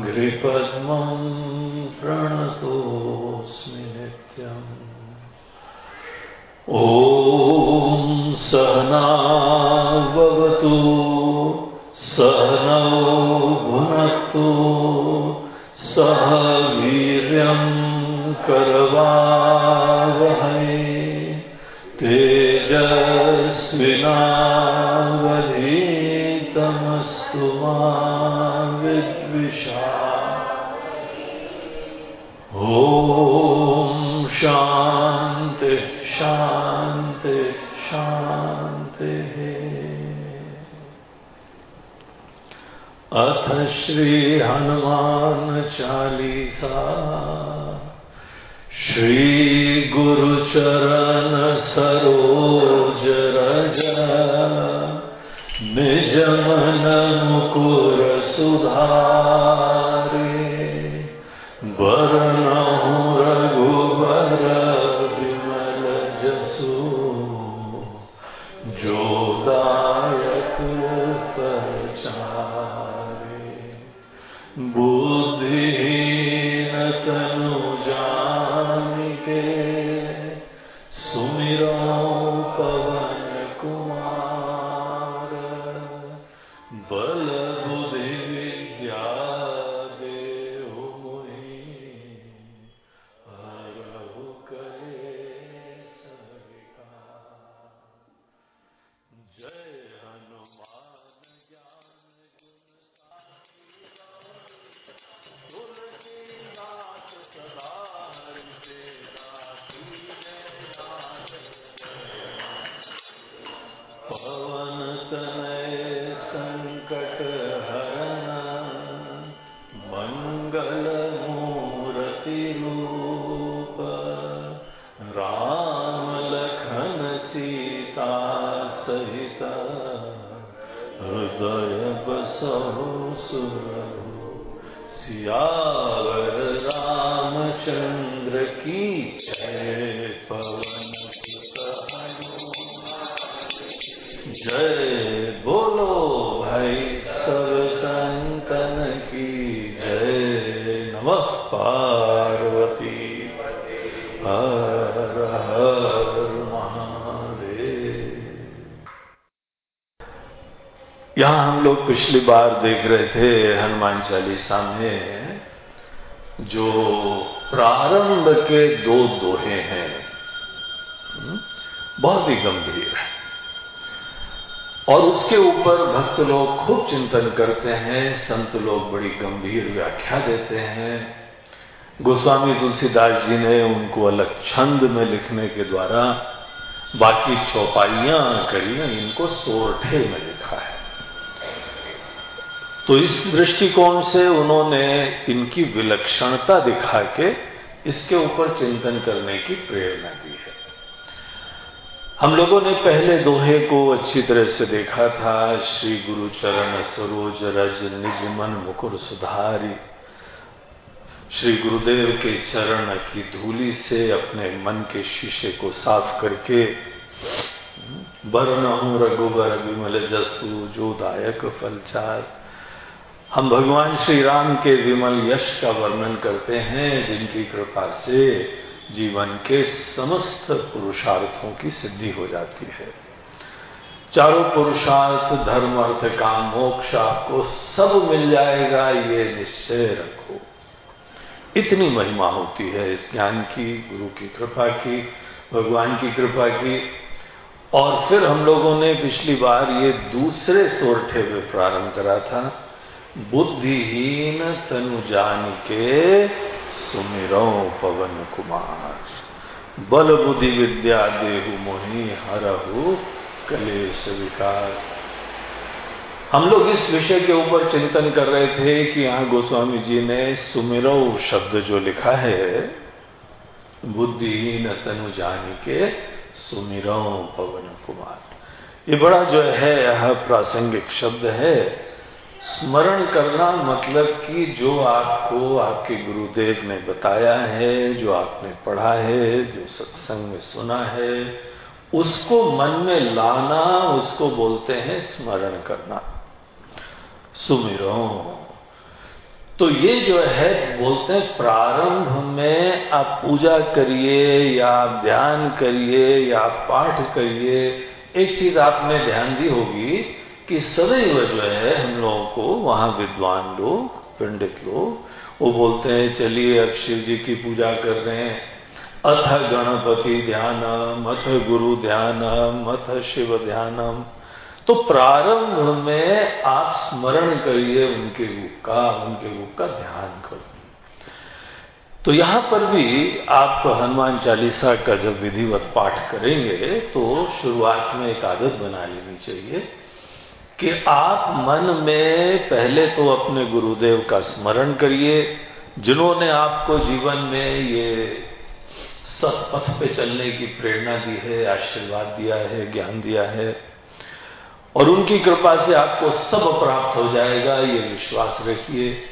घृपद्मं प्रणतोऽस्मि ओ ॐ सहनावतु सहनौ भुन सह वीर्यं करवावहै। तेजस्विना तमस्तु मा विद्विषा। ॐ शांति शांति शांति अथ श्रीहनुमान् चालीसा। श्रीगुरुचरण सरोज रज। निजमन मुकुर सुधारे। वरणहु रघुबर विमल जसु जोदायक परचारे बार देख रहे थे हनुमान चालीसा में जो प्रारंभ के दो दोहे हैं। हम्म, बहुत ही गंभीर है। और उसके ऊपर भक्त लोग खूब चिंतन करते हैं संत लोग बड़ी गंभीर व्याख्या देते हैं। गोस्वामी तुलसीदास जी ने उनको अलग छंद में लिखने के द्वारा बाकी चौपाइयाँ करी इनको सोरठे में लिखा है। तो इस दृष्टिकोण से उन्होंने इनकी विलक्षणता दिखा के इसके ऊपर चिंतन करने की प्रेरणा दी है। हम लोगों ने पहले दोहे को अच्छी तरह से देखा था। श्री गुरु चरण सरोज रज निज मन मुकुर सुधारी। श्री गुरुदेव के चरण की धूली से अपने मन के शीशे को साफ़ करके वर्ण हूँ रघुबर विमल जसु, जो दायक फलचार हम भगवान श्री राम के विमल यश का वर्णन करते हैं, जिनकी कृपा से जीवन के समस्त पुरुषार्थों की सिद्धि हो जाती है। चारों पुरुषार्थ, धर्म, अर्थ, काम, मोक्ष आपको सब मिल जाएगा, ये निश्चय रखो। इतनी महिमा होती है इस ज्ञान की, गुरु की कृपा की, भगवान की कृपा की। और फिर हम लोगों ने पिछली बार ये दूसरे सोरठे में प्रारंभ करा था बुद्धिहीन तनु जान के सुमिरो पवन कुमार। बल बुद्धि विद्या देहु मोहि हरहु कलेश विकार। हम लोग इस विषय के ऊपर चिंतन कर रहे थे कि यहाँ गोस्वामी जी ने सुमिरो शब्द जो लिखा है, बुद्धिहीन तनु जान के सुमिरो पवन कुमार। ये बड़ा जो है, यह प्रासंगिक शब्द है। स्मरण करना मतलब कि जो आपको आपके गुरुदेव ने बताया है, जो आपने पढ़ा है, जो सत्संग में सुना है, उसको मन में लाना, उसको बोलते हैं स्मरण करना। सुमिरो। तो ये जो है, बोलते हैं प्रारंभ में आप पूजा करिए, या ध्यान करिए, या पाठ करिए, एक चीज़ आपने ध्यान दी होगी कि सदैव जो है हम लोगों को वहाँ विद्वान लोग, पंडित लोग, वो बोलते हैं, चलिए अब शिव जी की पूजा कर रहे हैं। अथ गणपति ध्यानम, अथ गुरु ध्यानम, अथ शिव ध्यानम। तो प्रारंभ में आप स्मरण करिए उनके रूप का, उनके रूप का ध्यान करो। तो यहाँ पर भी आप हनुमान चालीसा का जब विधिवत पाठ करेंगे तो शुरुआत में एक आदत बना लेनी चाहिए। कि आप मन में पहले तो अपने गुरुदेव का स्मरण करिए, जिन्होंने आपको जीवन में ये सत्पथ पे चलने की प्रेरणा दी है, आशीर्वाद दिया है, ज्ञान दिया है, और उनकी कृपा से आपको सब प्राप्त हो जाएगा, ये विश्वास रखिए।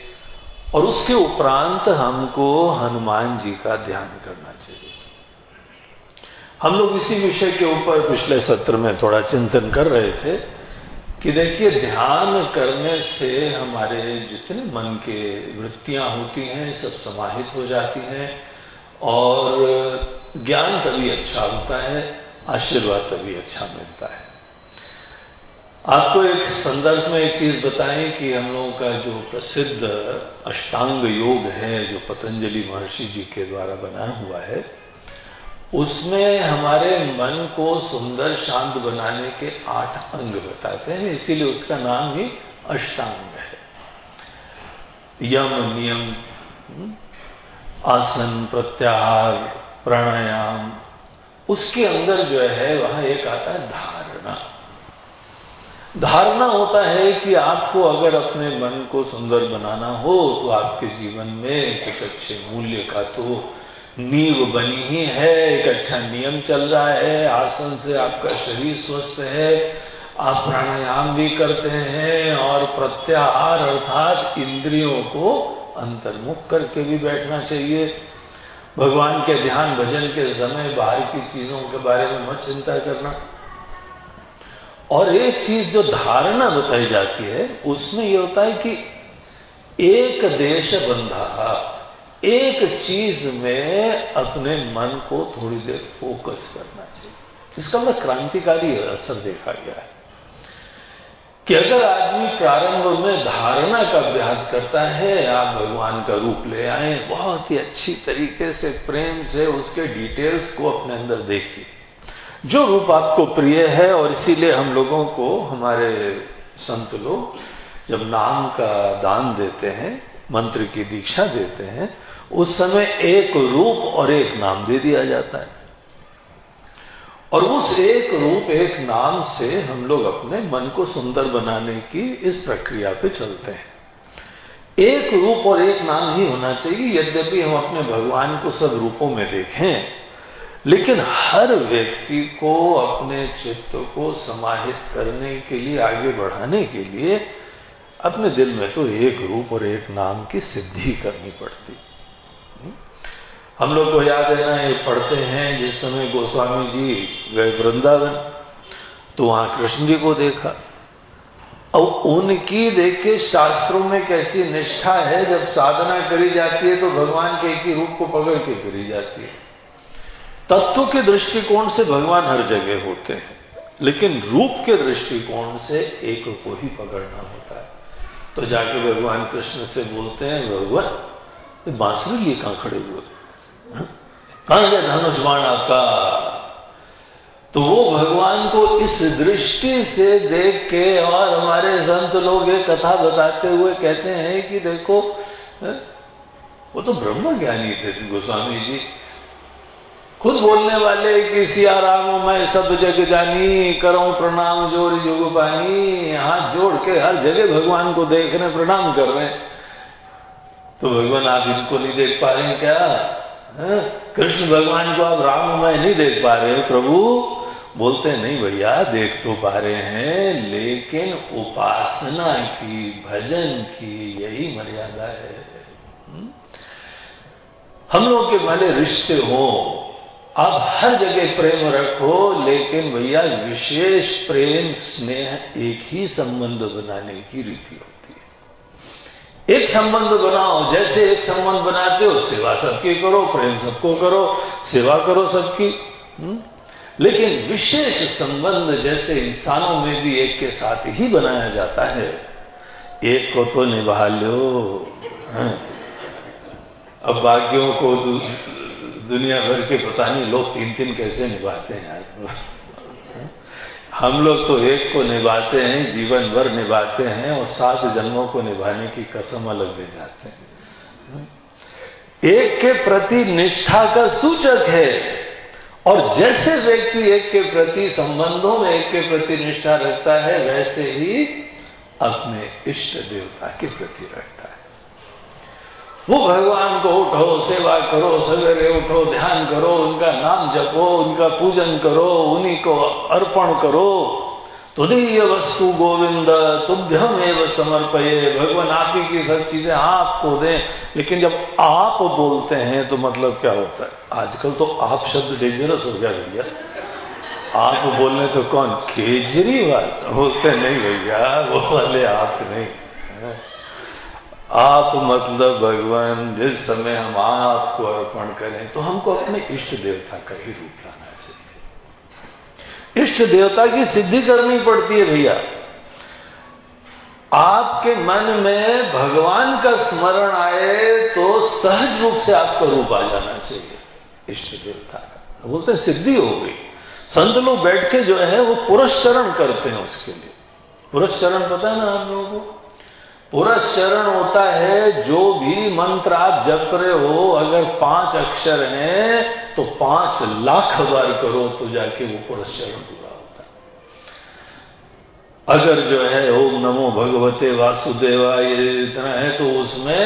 और उसके उपरांत हमको हनुमान जी का ध्यान करना चाहिए। हम लोग इसी विषय के ऊपर पिछले सत्र में थोड़ा चिंतन कर रहे थे कि देखिए, ध्यान करने से हमारे जितने मन के वृत्तियाँ होती हैं सब समाहित हो जाती हैं और ज्ञान तभी अच्छा होता है, आशीर्वाद तभी अच्छा मिलता है। आपको एक संदर्भ में एक चीज़ बताएँ कि हम लोगों का जो प्रसिद्ध अष्टांग योग है, जो पतंजलि महर्षि जी के द्वारा बनाया हुआ है उसमें हमारे मन को सुंदर शांत बनाने के आठ अंग बताते हैं। इसीलिए उसका नाम ही अष्टांग है। यम नियम हम्म, आसन प्रत्याहार प्राणायाम उसके अंदर जो है वह एक आता है धारणा। धारणा होता है कि आपको अगर अपने मन को सुंदर बनाना हो तो आपके जीवन में कुछ अच्छे मूल्य का तो नींव बनी ही है, एक अच्छा नियम चल रहा है, आसन से आपका शरीर स्वस्थ है, आप प्राणायाम भी करते हैं और प्रत्याहार अर्थात इंद्रियों को अंतर्मुख करके भी बैठना चाहिए। भगवान के ध्यान भजन के समय बाहर की चीज़ों के बारे में मत चिंता करना। और एक चीज़ जो धारणा बताई जाती है, उसमें यह होता है कि एक देश बंधा एक चीज़ में अपने मन को थोड़ी देर फोकस करना चाहिए। इसका मैं क्रांतिकारी असर देखा गया है। कि अगर आदमी प्रारंभ में धारणा का अभ्यास करता है, आप भगवान का रूप ले आए, बहुत ही अच्छी तरीके से, प्रेम से उसके डिटेल्स को अपने अंदर देखिए। जो रूप आपको प्रिय है, और इसीलिए हम लोगों को, हमारे संत लोग जब नाम का दान देते हैं, मंत्र की दीक्षा देते हैं उस समय एक रूप और एक नाम दे दिया जाता है। और उस एक रूप, एक नाम से हम लोग अपने मन को सुंदर बनाने की इस प्रक्रिया पे चलते हैं। एक रूप और एक नाम ही होना चाहिए, यद्यपि हम अपने भगवान को सब रूपों में देखें, लेकिन हर व्यक्ति को अपने चित्त को समाहित करने के लिए, आगे बढ़ाने के लिए अपने दिल में तो एक रूप और एक नाम की सिद्धि करनी पड़ती। हम लोग को याद है ना, ये पढ़ते हैं, जिस समय गोस्वामी जी गए वृंदावन तो वहाँ कृष्ण जी को देखा। और उनकी देखे शास्त्रों में कैसी निष्ठा है, जब साधना करी जाती है तो भगवान के एक ही रूप को पकड़ के करी जाती है। तत्व के दृष्टिकोण से भगवान हर जगह होते हैं, लेकिन रूप के दृष्टिकोण से एक को ही पकड़ना होता है। तो जाके भगवान कृष्ण से बोलते हैं, भगवान बांसुरी लिए कहाँ खड़े हुए गया धनुष बाण आपका तो वो भगवान को इस दृष्टि से देख के और हमारे संत लोग ये कथा बताते हुए कहते हैं कि देखो वो तो ब्रह्म ज्ञानी थे गोस्वामी जी। खुद बोलने वाले कि सिया राम मैं सब जग जानी, करो प्रणाम जोड़ जोग पानी। हाथ जोड़ के हर जगह भगवान को देख रहे प्रणाम कर रहे तो भगवान आप इनको नहीं देख पा रहे क्या? कृष्ण भगवान को आप राम में नहीं देख पा रहे हो, प्रभु। बोलते नहीं भैया, देख तो पा रहे हैं, लेकिन उपासना की, भजन की यही मर्यादा है। हम्म? हम लोग के भले रिश्ते हो, आप हर जगह प्रेम रखो, लेकिन भैया, विशेष प्रेम, स्नेह, एक ही संबंध बनाने की रीति हो। एक संबंध बनाओ, जैसे एक संबंध बनाते हो, सेवा सबकी करो, प्रेम सबको करो, सेवा करो सबकी हम्म? लेकिन विशेष संबंध जैसे इंसानों में भी एक के साथ ही बनाया जाता है एक को तो निभा लो हाँ? अब बाकियों को दुनिया भर के पता नहीं लोग तीन तीन कैसे निभाते हैं हम लोग तो एक को निभाते हैं, जीवन भर निभाते हैं और सात जन्मों को निभाने की कसम अलग दे जाते हैं। एक के प्रति निष्ठा का सूचक है और जैसे व्यक्ति एक के प्रति संबंधों में एक के प्रति निष्ठा रखता है, वैसे ही अपने इष्ट देवता के प्रति रखता है। वो भगवान को उठो, सेवा करो, सवेरे उठो, ध्यान करो, उनका नाम जपो, उनका पूजन करो, उन्हीं को अर्पण करो। तुदीय वस्तु गोविंद तुभ्यम एवं समर्पये। भगवान आप ही की सब चीज़ें आपको दें। लेकिन जब आप बोलते हैं तो मतलब क्या होता है? आजकल तो आप शब्द डेंजरस हो गया भैया। आप बोलने तो कौन? केजरीवाल? बोलते नहीं भैया, वो वाले आप नहीं। आप मतलब भगवान, जिस समय हम आपको अर्पण करें तो हमको अपने इष्ट देवता का ही रूप लाना चाहिए। इष्ट देवता की सिद्धि करनी पड़ती है भैया। आपके मन में भगवान का स्मरण आए तो सहज रूप से आपका रूप आ जाना चाहिए, इष्ट देवता का। बोलते हैं सिद्धि हो गई। संत लोग बैठ के जो है, वो पुरस्चरण करते हैं उसके लिए। पुरस्चरण पता है ना आप लोगों को? पुरस्चरण होता है, जो भी मंत्र आप जप रहे हो, अगर पाँच अक्षर हैं तो पाँच लाख बार करो तो जाके वो पुरस्चरण पूरा होता है। अगर जो है, ओम नमो भगवते वासुदेवा ये इतना है तो उसमें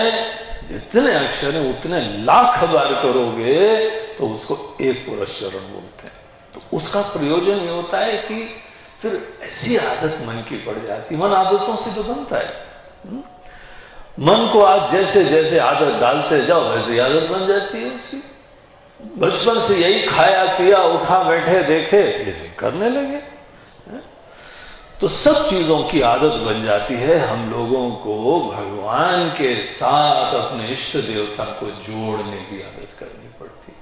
जितने अक्षर हैं, उतने लाख बार करोगे तो उसको एक पुरस्चरण बोलते हैं। तो उसका प्रयोजन ये होता है कि फिर ऐसी आदत मन की पड़ जाती मन आदतों से जो बनता है? मन को आप जैसे जैसे आदत डालते जाओ, वैसे आदत बन जाती है उसकी। बचपन से यही खाया, पिया, उठा, बैठे, देखे जैसे करने लगे। तो सब चीज़ों की आदत बन जाती है हम लोगों को भगवान के साथ अपने इष्ट देवता को जोड़ने की आदत करनी पड़ती।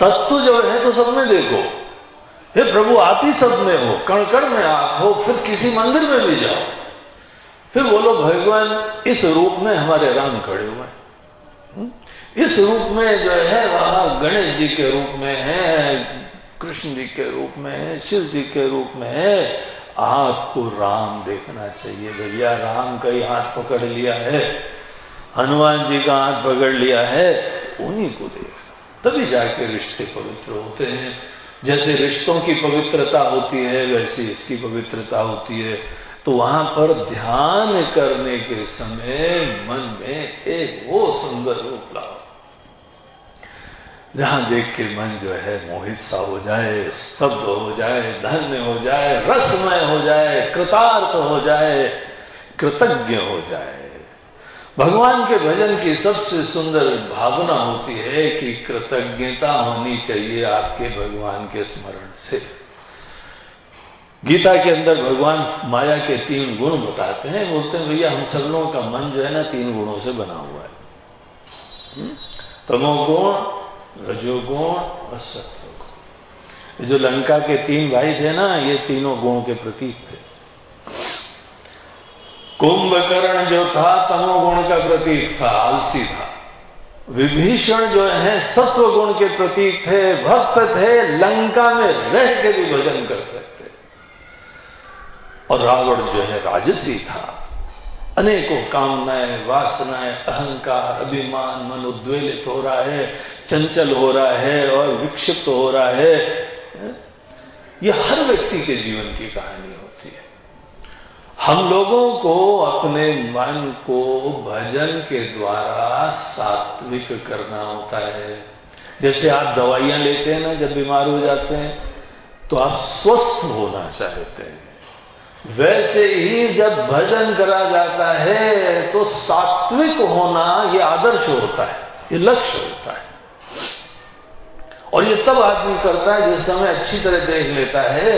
तत्व जो है तो सब में देखो। हे प्रभु, आप ही सब में हो, कणकण में आप हो, फिर किसी मंदिर में भी जाओ। फिर बोलो भगवान, इस रूप में हमारे राम खड़े हुए हैं। हम्म? इस रूप में जो है, वहाँ गणेश जी के रूप में है, कृष्ण जी के रूप में है, शिव जी के रूप में है। आपको राम देखना चाहिए, भैया, राम का ही हाथ पकड़ लिया है, हनुमान जी का हाथ पकड़ लिया है, उन्हीं को देख। तभी जाके रिश्ते पवित्र होते हैं। जैसे रिश्तों की पवित्रता होती है, वैसी इसकी पवित्रता होती है। तो वहाँ पर ध्यान करने के समय मन में एक वो सुंदर रूप लाओ। जहाँ देख के मन जो है मोहित सा हो जाए, स्तब्ध हो जाए, धन्य हो जाए, रसमय हो जाए, कृतार्थ हो जाए, कृतज्ञ हो जाए। भगवान के भजन की सबसे सुंदर भावना होती है कि कृतज्ञता होनी चाहिए आपके भगवान के स्मरण से। गीता के अंदर भगवान माया के तीन गुण बताते हैं, बोलते हैं, भैया, हम सब लोगों का मन जो है ना तीन गुणों से बना हुआ है। हम्म? तमोगुण, रजोगुण और सत्वगुण। जो लंका के तीन भाई थे ना, ये तीनों गुणों के प्रतीक थे। कुंभकर्ण जो था, तमोगुण का प्रतीक था, आलसी था। विभीषण जो है सत्व गुण के प्रतीक थे, भक्त थे, लंका में रह के भी भजन कर सकते और रावण जो है राजसी था। अनेकों कामनाएँ, वासनाएँ, अहंकार, अभिमान मन उद्वेलित हो रहा है, चंचल हो रहा है और विक्षिप्त हो रहा है। यह हर व्यक्ति के जीवन की कहानी होती है। हम लोगों को अपने मन को भजन के द्वारा सात्विक करना होता है। जैसे आप दवाइयाँ लेते हैं ना, जब बीमार हो जाते हैं तो आप स्वस्थ होना चाहते हैं। वैसे ही जब भजन करा जाता है तो सात्विक होना ये आदर्श होता है ये लक्ष्य होता है। और ये तब आदमी करता है जिस समय अच्छी तरह देख लेता है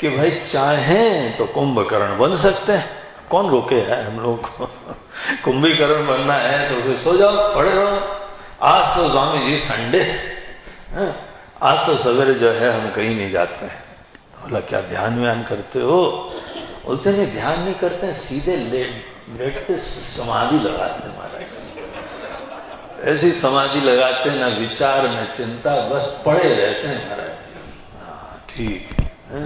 कि भाई चाहें तो कुंभकर्ण बन सकते हैं। कौन रोके है हम लोग को? कुंभीकरण बनना है तो फिर सो जाओ पढ़े रहो। आज तो स्वामी जी संडे हाँ, आज तो सवेरे जो है हम कहीं नहीं जाते हैं। बोला, क्या ध्यान व्यान करते हो? बोलते, नहीं, ध्यान नहीं करते, सीधे लेट के समाधि लगाते महाराज। ऐसी समाधि लगाते ना, विचार न चिंता, बस पड़े रहते हैं महाराज। हाँ ठीक है।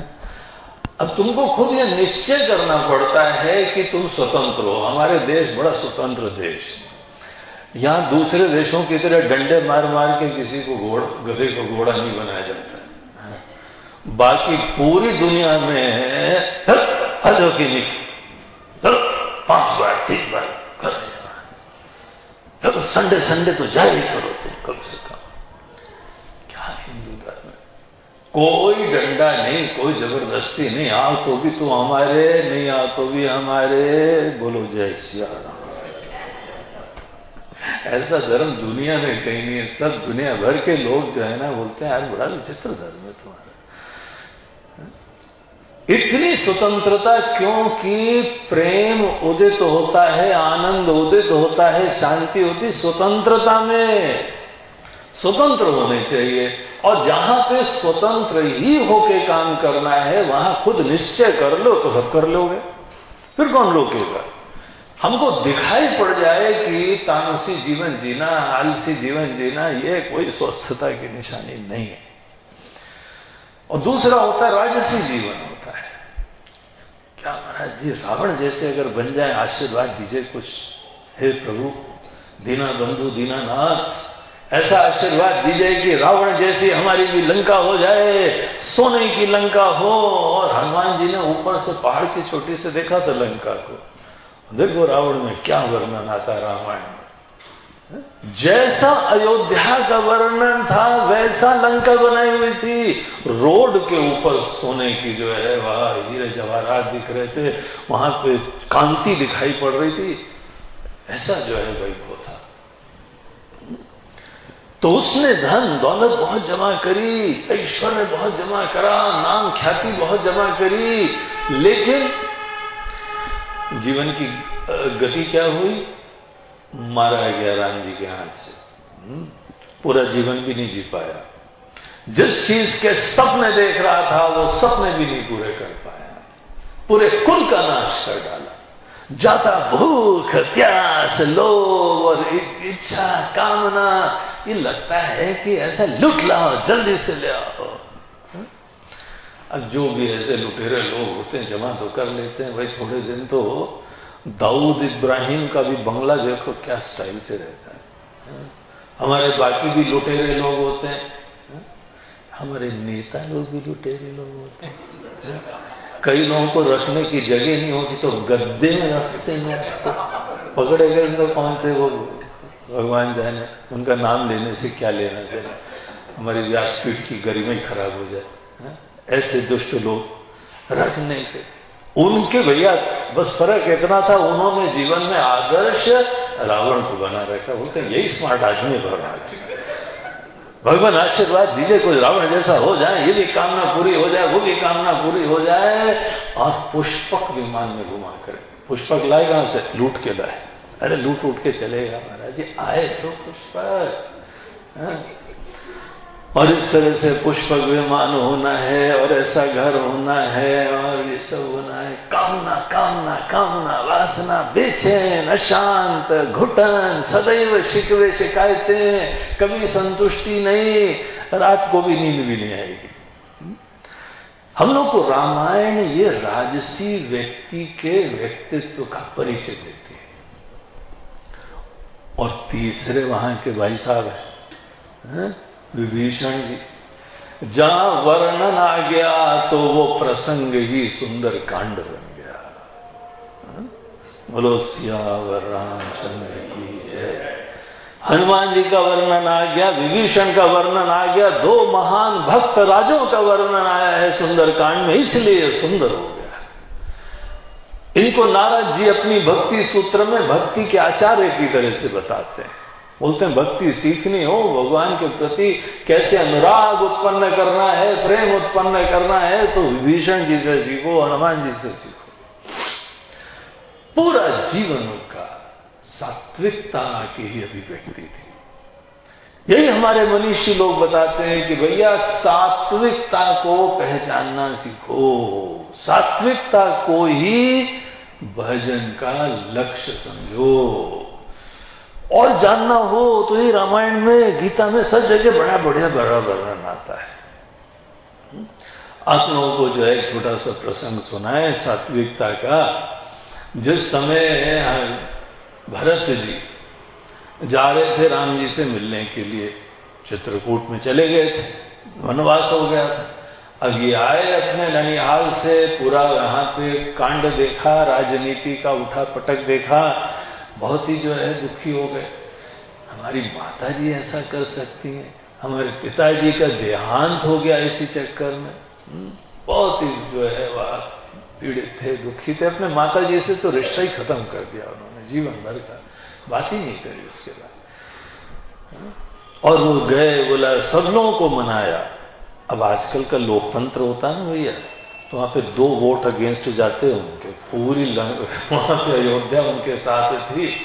अब तुमको खुद ये निश्चय करना पड़ता है कि तुम स्वतंत्र हो। हमारे देश बड़ा स्वतंत्र देश यहाँ दूसरे देशों की तरह डंडे मार मार के किसी को घोड़, गधे को घोड़ा नहीं बनाया जाता। बाकी पूरी दुनिया में हजो की पाँच बार, तीन बार कर चलो संडे संडे तो जाए ही करो तुम कम से कम। क्या हिंदू धर्म कोई डंडा नहीं, कोई ज़बरदस्ती नहीं। आओ तो भी तो हमारे, नहीं आओ तो भी हमारे। बोलो, जय सिया ऐसा धर्म दुनिया में कहीं नहीं है। सब दुनिया भर के लोग जो है ना, बोलते हैं यार बड़ा विचित्र धर्म है तुम्हारा। इतनी स्वतंत्रता क्योंकि प्रेम उदित होता है, आनंद उदित होता है, शांति होती, स्वतंत्रता में स्वतंत्र होने चाहिए। और जहाँ पे स्वतंत्र ही होके काम करना है, वहाँ खुद निश्चय कर लो तो सब कर लोगे। फिर कौन रोकेगा? हमको दिखाई पड़ जाए कि तामसी जीवन जीना, आलसी जीवन जीना, ये कोई स्वस्थता की निशानी नहीं है। और दूसरा होता है राजसी जीवन। क्या महाराज जी, रावण जैसे अगर बन जाए, आशीर्वाद दीजिए कुछ। हे प्रभु, दीना बंधु, दीना नाथ, ऐसा आशीर्वाद दीजिए कि रावण जैसी हमारी भी लंका हो जाए, सोने की लंका हो, और हनुमान जी ने ऊपर से पहाड़ की छोटी से देखा था लंका को। देखो रावण में क्या वर्णन आता रामायण में। जैसा अयोध्या का वर्णन था, वैसा लंका बनाई हुई थी। रोड के ऊपर सोने की जो है, वहाँ हीरे जवाहरात दिख रहे थे। वहाँ पे कांति दिखाई पड़ रही थी। ऐसा जो है वैभव था। तो उसने धन, दौलत बहुत जमा करी, ऐश्वर्य बहुत जमा करा, नाम ख्याति बहुत जमा करी। लेकिन जीवन की गति क्या हुई? मारा गया राम जी के हाथ से। हम्म, पूरा जीवन भी नहीं जी पाया। जिस चीज़ के सपने देख रहा था वो सपने भी नहीं पूरे कर पाया। पूरे कुल का नाश कर डाला। जाता भूख प्यास लोभ और इच्छा कामना ये लगता है कि ऐसा लुट लाओ जल्दी से ले आओ। अब जो भी ऐसे लुटेरे लोग होते हैं जमा तो कर लेते हैं भाई थोड़े दिन तो दाऊद इब्राहिम का भी बंगला देखो क्या स्टाइल से रहता है। हमारे बाकी भी लुटेरे लोग होते हैं। हमारे नेता लोग भी लुटेरे लोग होते हैं। कई लोगों को रखने की जगह नहीं होती तो गद्दे में रखते हैं। तो पकड़े गए तो कौन थे वो? भगवान जाने, उनका नाम लेने से क्या लेना चाहिए हमारी व्यासपीठ की गरिमा ही खराब हो जाए। ऐसे दुष्ट लोग रखने के उनके भैया, बस फ़र्क इतना था, उन्होंने जीवन में आदर्श रावण को बना रखा। बोलते यही स्मार्ट आदमी भगवान। भगवान आशीर्वाद दीजिए, कोई रावण जैसा हो जाए, ये भी कामना पूरी हो जाए, वो भी कामना पूरी हो जाए, और पुष्पक विमान में घुमा कर, पुष्पक लाए कहाँ से? लूट के लाए। अरे लूट उठ के चलेगा महाराज जी, आए तो पुष्पक। हाँ। और इस तरह से पुष्पक विमान होना है और ऐसा घर होना है और ये सब होना है। कामना कामना कामना, वासना, बेचैन, अशांत, घुटन, सदैव शिकवे, शिकायतें, कभी संतुष्टि नहीं, रात को भी नींद भी नहीं आएगी। हम लोग को रामायण ये राजसी व्यक्ति के व्यक्तित्व का परिचय देती है। और तीसरे वहाँ के भाई साहब है? विभीषण जी, जहाँ वर्णन आ गया तो वो प्रसंग ही सुंदर कांड बन गया। बोलो सियावर रामचंद्र की जय। हनुमान जी का वर्णन आ गया, विभीषण का वर्णन आ गया, दो महान भक्त राजों का वर्णन आया है सुंदर कांड में, इसलिए सुंदर हो गया। इनको नारद जी अपनी भक्ति सूत्र में, भक्ति के आचार्य की तरह से बताते हैं। हैं भक्ति सीखनी हो, भगवान के प्रति कैसे अनुराग उत्पन्न करना है, प्रेम उत्पन्न करना है तो विभीषण जी से सीखो, हनुमान जी से सीखो। पूरा जीवन उनका सात्विकता की ही अभिव्यक्ति थी। यही हमारे मनीषी लोग बताते हैं कि भैया, सात्विकता को पहचानना सीखो। सात्विकता को ही भजन का लक्ष्य समझो। और जानना हो तो ये रामायण में, गीता में सब जगह बड़ा बढ़िया बड़ा वर्णन आता है। आप लोगों को जो है छोटा सा प्रसंग सुना है सात्विकता का। जिस समय भरत जी जा रहे थे राम जी से मिलने के लिए, चित्रकूट में चले गए थे, वनवास हो गया था। अब ये आए अपने ननिहाल से, पूरा यहाँ पे कांड देखा, राजनीति का उठा पटक देखा बहुत ही जो है दुखी हो गए। हमारी माता जी ऐसा कर सकती हैं। हमारे पिताजी का देहांत हो गया इसी चक्कर में। हम्म, बहुत ही जो है वह पीड़ित थे दुखी थे। अपने माता जी से तो रिश्ता ही खत्म कर दिया उन्होंने जीवन भर का। बात ही नहीं करी उसके बाद। हम्म, और वो गए बोला सब लोगों को मनाया। अब आजकल का लोकतंत्र होता है ना भैया? तो वहाँ पे दो वोट अगेंस्ट जाते उनके। पूरी वहाँ पे अयोध्या उनके साथ थी।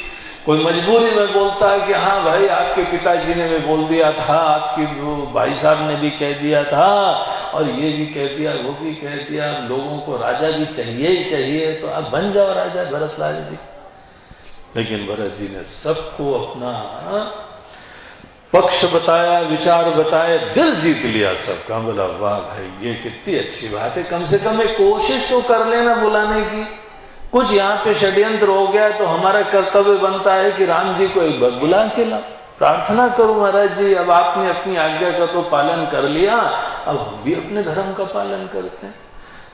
कोई मजबूरी में बोलता है कि हाँ भाई, आपके पिताजी ने भी बोल दिया था, आपकी भाई साहब ने भी कह दिया था, और ये भी कह दिया, वो भी कह दिया, लोगों को राजा भी चाहिए ही चाहिए तो आप बन जाओ राजा भरत लाल जी। लेकिन भरत जी ने सबको अपना पक्ष बताया विचार बताए दिल जीत लिया सबका। बोला वाह भाई ये कितनी अच्छी बात है। कम से कम एक कोशिश तो कर लेना बुलाने की। कुछ यहाँ पे षड्यंत्र हो गया तो हमारा कर्तव्य बनता है कि राम जी को एक बार बुला के ला प्रार्थना करो महाराज जी अब आपने अपनी आज्ञा का तो पालन कर लिया अब हम भी अपने धर्म का पालन करते हैं।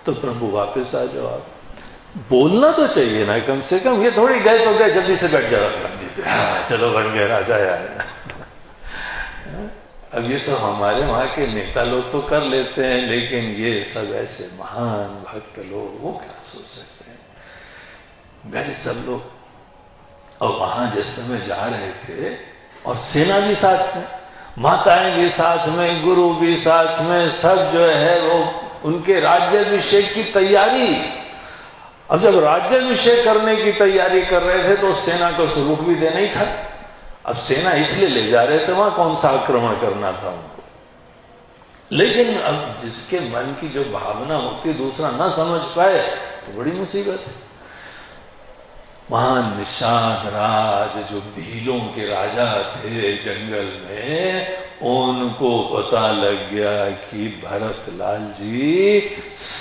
तो प्रभु वापस आ जाओ। आप बोलना तो चाहिए ना कम से कम। ये थोड़ी गए तो गए जल्दी से बैठ जाओ। हाँ, चलो बन गए राजा यार अब ये सब हमारे वहाँ के नेता लोग तो कर लेते हैं, लेकिन ये सब ऐसे महान भक्त लोग, वो क्या सोच सकते हैं? गए सब लोग। और वहाँ जिस समय जा रहे थे, और सेना भी साथ में, माताएँ भी साथ में, गुरु भी साथ में, सब जो है वो, उनके राज्यभिषेक की तैयारी। अब जब राज्यभिषेक करने की तैयारी कर रहे थे तो सेना को स्वरूप भी देना ही था। अब सेना इसलिए ले जा रहे थे, वहाँ कौन सा आक्रमण करना था उनको? लेकिन अब जिसके मन की जो भावना होती दूसरा ना समझ पाए तो बड़ी मुसीबत है। वहाँ निषाद राज जो भीलों के राजा थे जंगल में, उनको पता लग गया कि भरत लाल जी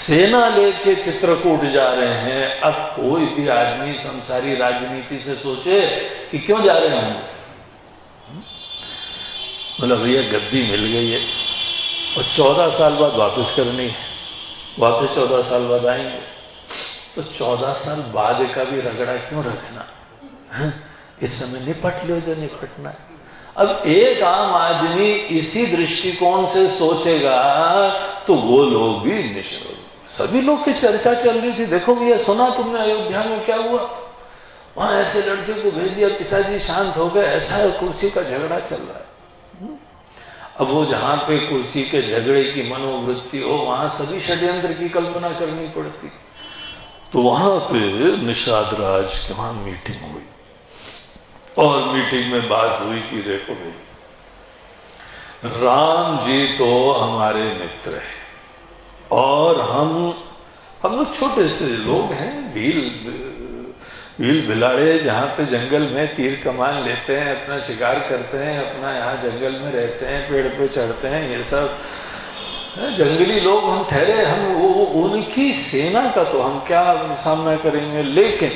सेना लेके चित्रकूट जा रहे हैं। अब कोई भी आदमी संसारी राजनीति से सोचे कि क्यों जा रहे हैं बोला, भैया, गद्दी मिल गई है और चौदह साल बाद वापस करनी है। वापस चौदह साल बाद आएँगे। तो चौदह साल बाद का भी रगड़ा क्यों रखना? है? इस समय निपट लो, जो निपटना है। अब एक आम आदमी इसी दृष्टिकोण से सोचेगा तो वो लोग भी निश्चित सभी लोग की चर्चा चल रही थी। देखो भैया, सुना तुमने अयोध्या में क्या हुआ? वहाँ ऐसे लड़के को भेज दिया, पिताजी शांत हो गए, ऐसा कुर्सी का झगड़ा चल रहा है? अब वो जहाँ पे कुर्सी के झगड़े की मनोवृत्ति हो, वहाँ सभी षड्यंत्र की कल्पना करनी पड़ती। तो वहाँ पे निषाद राज के वहाँ मीटिंग हुई। और मीटिंग में बात हुई कि देखो भाई, राम जी तो हमारे मित्र हैं। और हम हम लोग छोटे से लोग हैं, भील भील भिलाड़े जहाँ पे जंगल में तीर कमान लेते हैं, अपना शिकार करते हैं, अपना यहाँ जंगल में रहते हैं, पेड़ पे चढ़ते हैं, ये सब। जंगली लोग हम ठहरे, हम वो उनकी सेना का तो हम क्या सामना करेंगे? लेकिन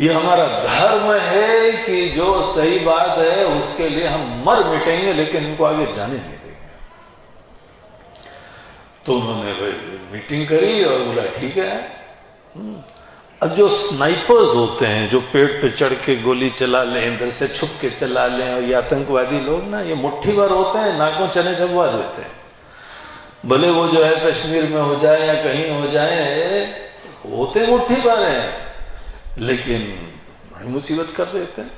ये हमारा धर्म है कि जो सही बात है, उसके लिए हम मर मिटेंगे, लेकिन इनको आगे जाने नहीं देंगे। तो उन्होंने मीटिंग करी और बोला, ठीक है। हम्म। अब जो स्नाइपर्स होते हैं, जो पेड़ पे चढ़ के गोली चला लें, इधर से छुप के चला लें, और ये आतंकवादी लोग ना, ये मुट्ठी भर होते हैं, नाकों चने चबवा देते हैं। भले वो जो है कश्मीर में हो जाए या कहीं हो जाए, होते मुट्ठी भर हैं, लेकिन मुसीबत कर देते हैं।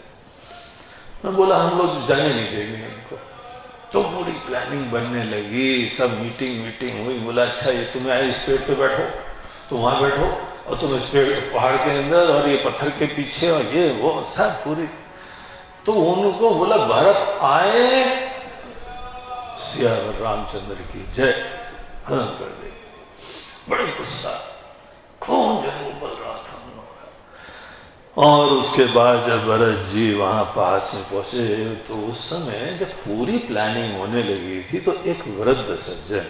मैं बोला, हम लोग जाने नहीं देंगे इनको। तो पूरी प्लानिंग बनने लगी, सब मीटिंग मीटिंग हुई, बोला अच्छा ये तुम्हें आए इस पेड़ पे बैठो तो वहाँ बैठो। और तुम इस पेड़ पहाड़ के अंदर और ये पत्थर के पीछे और ये वो सब पूरी। तो उनको बोला, भरत आए, सिया रामचंद्र की जय। हाँ कर दे। बड़े गुस्सा। खून जो उबल रहा था और उसके बाद जब भरत जी वहाँ पास में पहुँचे तो उस समय जब पूरी प्लानिंग होने लगी थी तो एक वृद्ध सज्जन,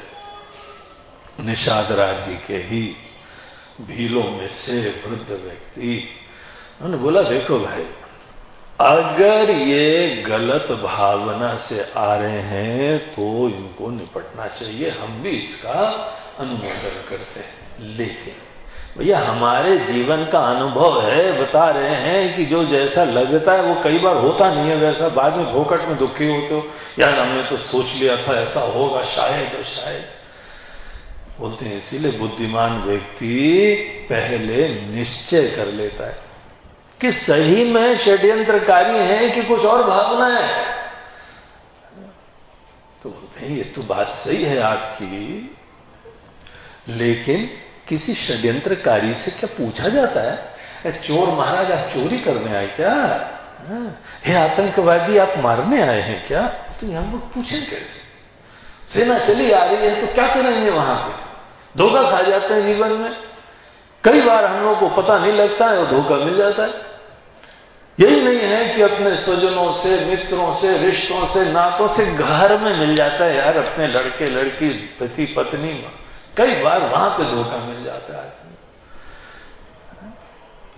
निषाद राज जी के ही भीलों में से वृद्ध व्यक्ति। उन्होंने बोला, देखो भाई, अगर ये गलत भावना से आ रहे हैं तो इनको निपटना चाहिए। हम भी इसका अनुमोदन करते हैं। लेकिन भैया, हमारे जीवन का अनुभव है, बता रहे हैं कि जो जैसा लगता है, वो कई बार होता नहीं है। वैसा बाद में भोकट में दुखी होते हो यार हमने तो सोच लिया था, ऐसा होगा, शायद और शायद। हैं, इसीलिए बुद्धिमान व्यक्ति पहले निश्चय कर लेता है कि सही में षड्यंत्रकारी है कि कुछ और भावना है। तो बोलते हैं, ये तो बात सही है आपकी, लेकिन किसी षड्यंत्रकारी से क्या पूछा जाता है? चोर महाराज, आप चोरी करने आए क्या? हाँ। हे आतंकवादी, आप मारने आए हैं क्या? तो हम लोग पूछें कैसे? सेना चली आ रही है तो क्या करेंगे वहाँ पे? धोखा खा जाते हैं जीवन में। कई बार हम लोग को पता नहीं लगता है और धोखा मिल जाता है। यही नहीं है कि अपने स्वजनों से, मित्रों से, रिश्तों से, नातों से घर में मिल जाता है यार, अपने लड़के, लड़की, पति, पत्नी, में। कई बार वहाँ पे धोखा मिल जाता है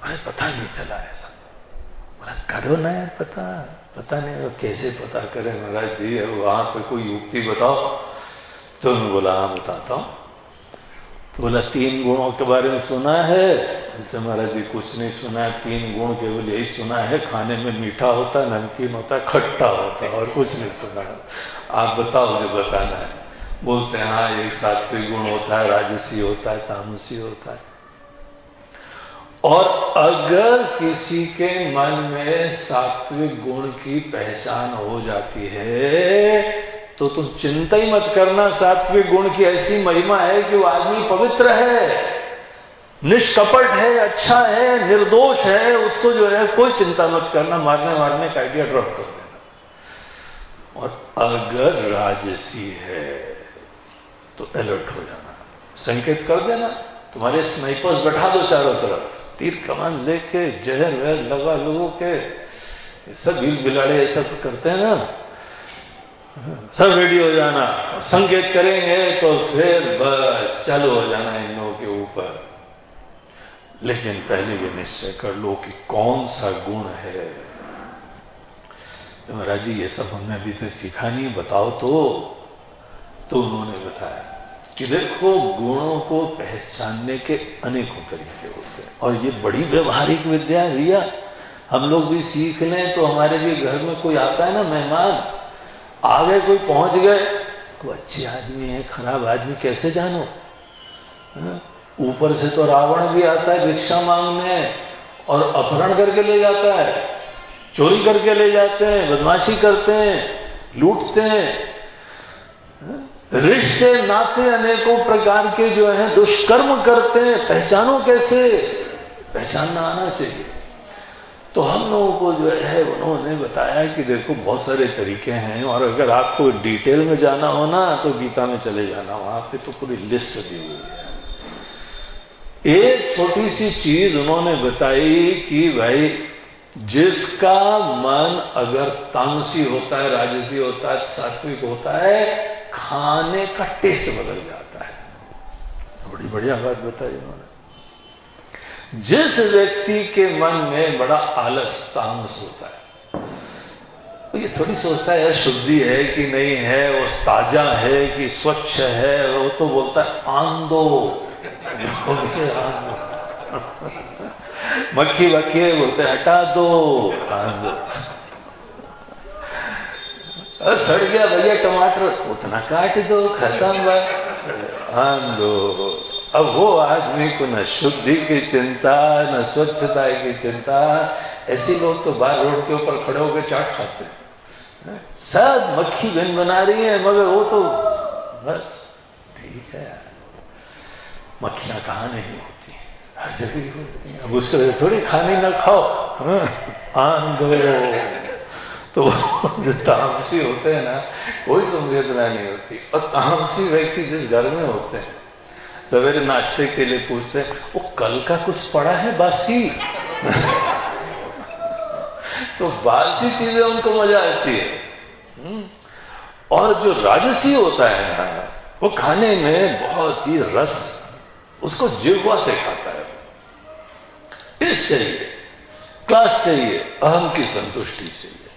अरे पता नहीं चला ऐसा बोला, करो ना यार, पता। पता नहीं वो कैसे पता करे महाराज जी वहाँ पे कोई युक्ति बताओ? तो मैं बोला हाँ बताता हूँ। तो बोला, तीन गुणों के बारे में सुना है? अच्छा महाराज जी, कुछ नहीं सुना है। तीन गुण केवल यही सुना है, खाने में मीठा होता, नमकीन होता, खट्टा होता, और कुछ नहीं सुना है। आप बताओ, मुझे बताना है। बोलते हैं हाँ एक सात्विक गुण होता है, राजसी होता है, तामसी होता है। और अगर किसी के मन में सात्विक गुण की पहचान हो जाती है तो तुम चिंता ही मत करना, सात्विक गुण की ऐसी महिमा है कि वो आदमी पवित्र है, निष्कपट है अच्छा है, निर्दोष है, उसको जो है कोई चिंता मत करना, मारने मारने का आइडिया ड्रॉप कर देना। और अगर राजसी है तो अलर्ट हो जाना। संकेत कर देना, तुम्हारे स्नाइपर्स बैठा दो चारों तरफ़। तीर कमान लेके, जहर वहर लगा लोगों के सब बिल बिलाड़े सब करते हैं ना। सब रेडी हो जाना। संकेत करेंगे तो फिर बस चालू हो जाना इन लोगों के ऊपर। लेकिन पहले ये निश्चय कर लो कि कौन सा गुण है। तो महाराज जी, ये सब हमने अभी तक सीखा नहीं, बताओ तो। तो उन्होंने बताया कि देखो, गुणों को पहचानने के अनेकों तरीके होते हैं। और ये बड़ी व्यवहारिक विद्या है भैया। हम लोग भी सीख लें तो हमारे भी घर में कोई आता है ना मेहमान आगे कोई पहुँच गए तो अच्छे आदमी है, खराब आदमी, कैसे जानो हाँ? ऊपर से तो रावण भी आता है, भिक्षा मांगने और अपहरण करके ले जाता है, चोरी करके ले जाते हैं, बदमाशी करते हैं, लूटते हैं हाँ? रिश्ते, नाते अनेकों प्रकार के जो है, दुष्कर्म करते हैं पहचानो कैसे पहचानना आना चाहिए तो हम लोगों को जो है, उन्होंने बताया कि देखो, बहुत सारे तरीके हैं, और अगर आपको डिटेल में जाना हो ना तो गीता में चले जाना, वहाँ पे तो पूरी लिस्ट दी हुई है। एक छोटी सी चीज़ उन्होंने बताई कि भाई, जिसका मन अगर तामसी होता है, राजसी होता है, सात्विक होता है, खाने का टेस्ट बदल जाता है। बड़ी बढ़िया बात बताई उन्होंने। जिस व्यक्ति के मन में बड़ा आलस तामस होता है तो ये थोड़ी सोचता है शुद्धि है कि नहीं है, वो ताज़ा है कि स्वच्छ है? वो तो बोलता है, आंदो। मक्खी वक्खी बोलते हटा दो। आंदो। सड़ गया, भैया, टमाटर उतना काट दो, खत्म आंदो। अब वो आदमी को न शुद्धि की चिंता, न स्वच्छता की चिंता, ऐसे लोग तो बाहर रोड के ऊपर खड़े होकर चाट खाते हैं। सब मक्खी बिन बना रही है, मगर वो तो बस ठीक है। मक्खियाँ कहाँ नहीं होती? हर जगह होती हैं। अब उसके वजह थोड़ी खाने ना खाओ। आंदो तो जो तामसी होते हैं ना, कोई संवेदना नहीं होती। और तामसी व्यक्ति जिस घर में होते हैं सवेरे नाश्ते के लिए पूछते वो कल का कुछ पड़ा है बासी? तो बासी चीज़ें उनको मज़ा आती है। हम्म। और जो राजसी होता है ना, वो खाने में बहुत ही रस, उसको जिह्वा से खाता है। इस चाहिए क्लास चाहिए, अहम की संतुष्टि चाहिए।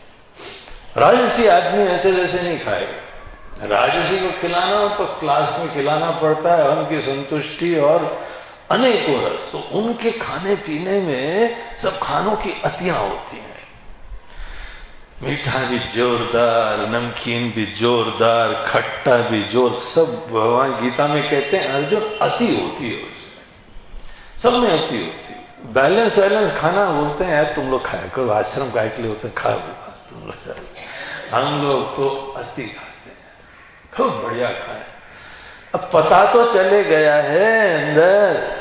राजसी आदमी ऐसे जैसे नहीं खाएगा। राजसी को खिलाना हो तो क्लास में खिलाना पड़ता है, उनकी संतुष्टि और अनेकों रस तो उनके खाने पीने में सब खानों की अतियाँ होती हैं। मीठा भी जोरदार, नमकीन भी जोरदार, खट्टा भी ज़ोर, सब भगवान गीता में कहते हैं, अर्जुन अति होती है उसमें। सब में अति होती है। बैलेंस वैलेंस खाना बोलते हैं तुम लोग खाया करो, आश्रम का के लिए होते खा तुम लोग हम लोग तो अति खा खूब बढ़िया खाए अब पता तो चले गया है अंदर।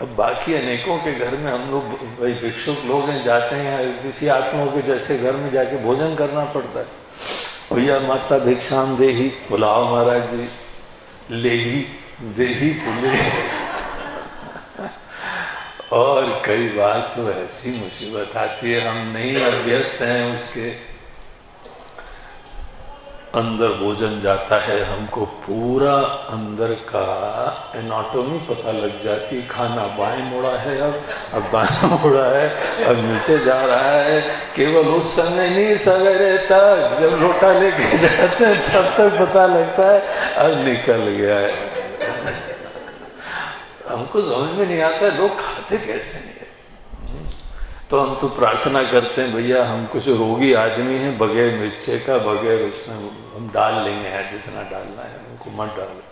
अब बाकी अनेकों के घर में हम लोग भाई भिक्षुक लोग हैं, जाते हैं, किसी आत्माओं के जैसे घर में जाके भोजन करना पड़ता है। भैया माता भिक्षाम दे ही बुलाओ महाराज जी। ले ही दे ही और कई बार तो ऐसी मुसीबत आती है, हम नहीं अभ्यस्त हैं उसके। अंदर भोजन जाता है, हमको पूरा अंदर का एनाटोमी पता लग जाती खाना बाएँ मुड़ा है अब अब बाएँ मुड़ा है, अब नीचे जा रहा है, केवल उस समय नहीं सवेरे तक जब रोटा लेके जाते हैं, तब तक पता लगता है, अब निकल गया है। हमको समझ में नहीं आता, लोग खाते कैसे नहीं तो हम तो प्रार्थना करते हैं, भैया, हम कुछ रोगी आदमी हैं, बगैर मिर्चे का, बगैर उसमें हम डाल लेंगे, है जितना डालना है उनको मत डाल।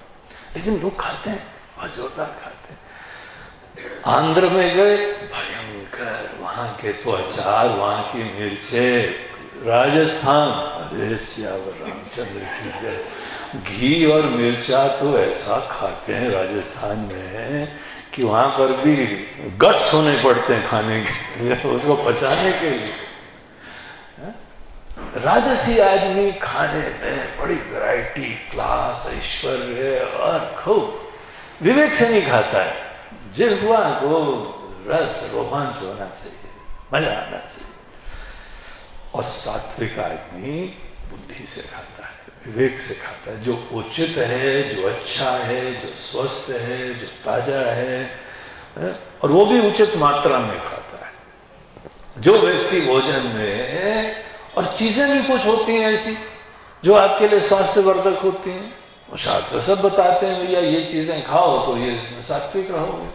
लेकिन लोग खाते हैं, बहुत जोरदार खाते हैं। आंध्र में गए, भयंकर, वहाँ के तो अचार, वहाँ की मिर्चे, राजस्थान, अरे श्यावर रामचंद्र की घी और मिर्चा तो ऐसा खाते हैं राजस्थान में। कि वहाँ पर भी गट्स होने पड़ते हैं खाने के उसको पचाने के लिए। राजसी आदमी खाने में बड़ी वैरायटी क्लास ऐश्वर्य और खूब विवेक से नहीं खाता है। जिहुआ को रस रोमांच होना चाहिए मज़ा आना चाहिए। और सात्विक आदमी बुद्धि से खाता विवेक से खाता है। जो उचित है, जो अच्छा है, जो स्वस्थ है, जो ताज़ा है और वो भी उचित मात्रा में खाता है। जो व्यक्ति भोजन में और चीज़ें भी कुछ होती हैं ऐसी, जो आपके लिए स्वास्थ्यवर्धक होती हैं, वो शास्त्र सब बताते हैं, भैया, ये चीज़ें खाओ तो ये सात्विक रहोगे।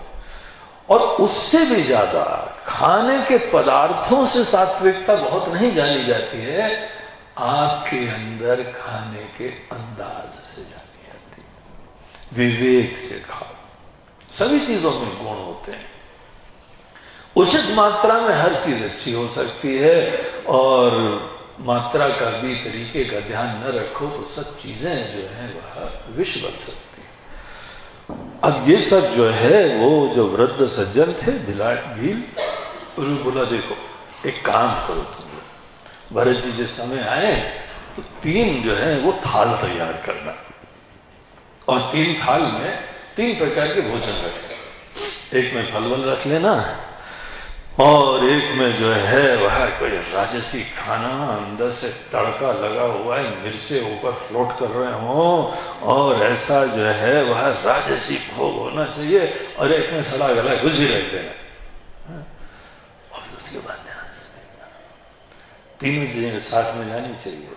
और उससे भी ज़्यादा खाने के पदार्थों से सात्विकता बहुत नहीं जानी जाती है। आपके अंदर खाने के अंदाज से जानी जाती विवेक से खाओ। सभी चीज़ों में गुण होते हैं। उचित मात्रा में हर चीज़ अच्छी हो सकती है और मात्रा का भी तरीके का ध्यान न रखो तो सब चीज़ें जो है वह विष बन सकती है। अब ये सब जो है, वो जो वृद्ध सज्जन थे भील, उन्होंने बोला, देखो, एक काम करो तुम। भरत जी जिस समय आए तो तीन जो है वो थाल तैयार करना। और तीन थाल में तीन प्रकार के भोजन रखे एक में फल वल रख लेना और एक में जो है वह कोई राजसी खाना, अंदर से तड़का लगा हुआ है, मिर्चे ऊपर फ्लोट कर रहे हो और ऐसा जो है वह राजसी भोग होना चाहिए और एक में सड़ा गला कुछ भी रख देना। और उसके बाद तीनों चीज़ें साथ में जानी चाहिए।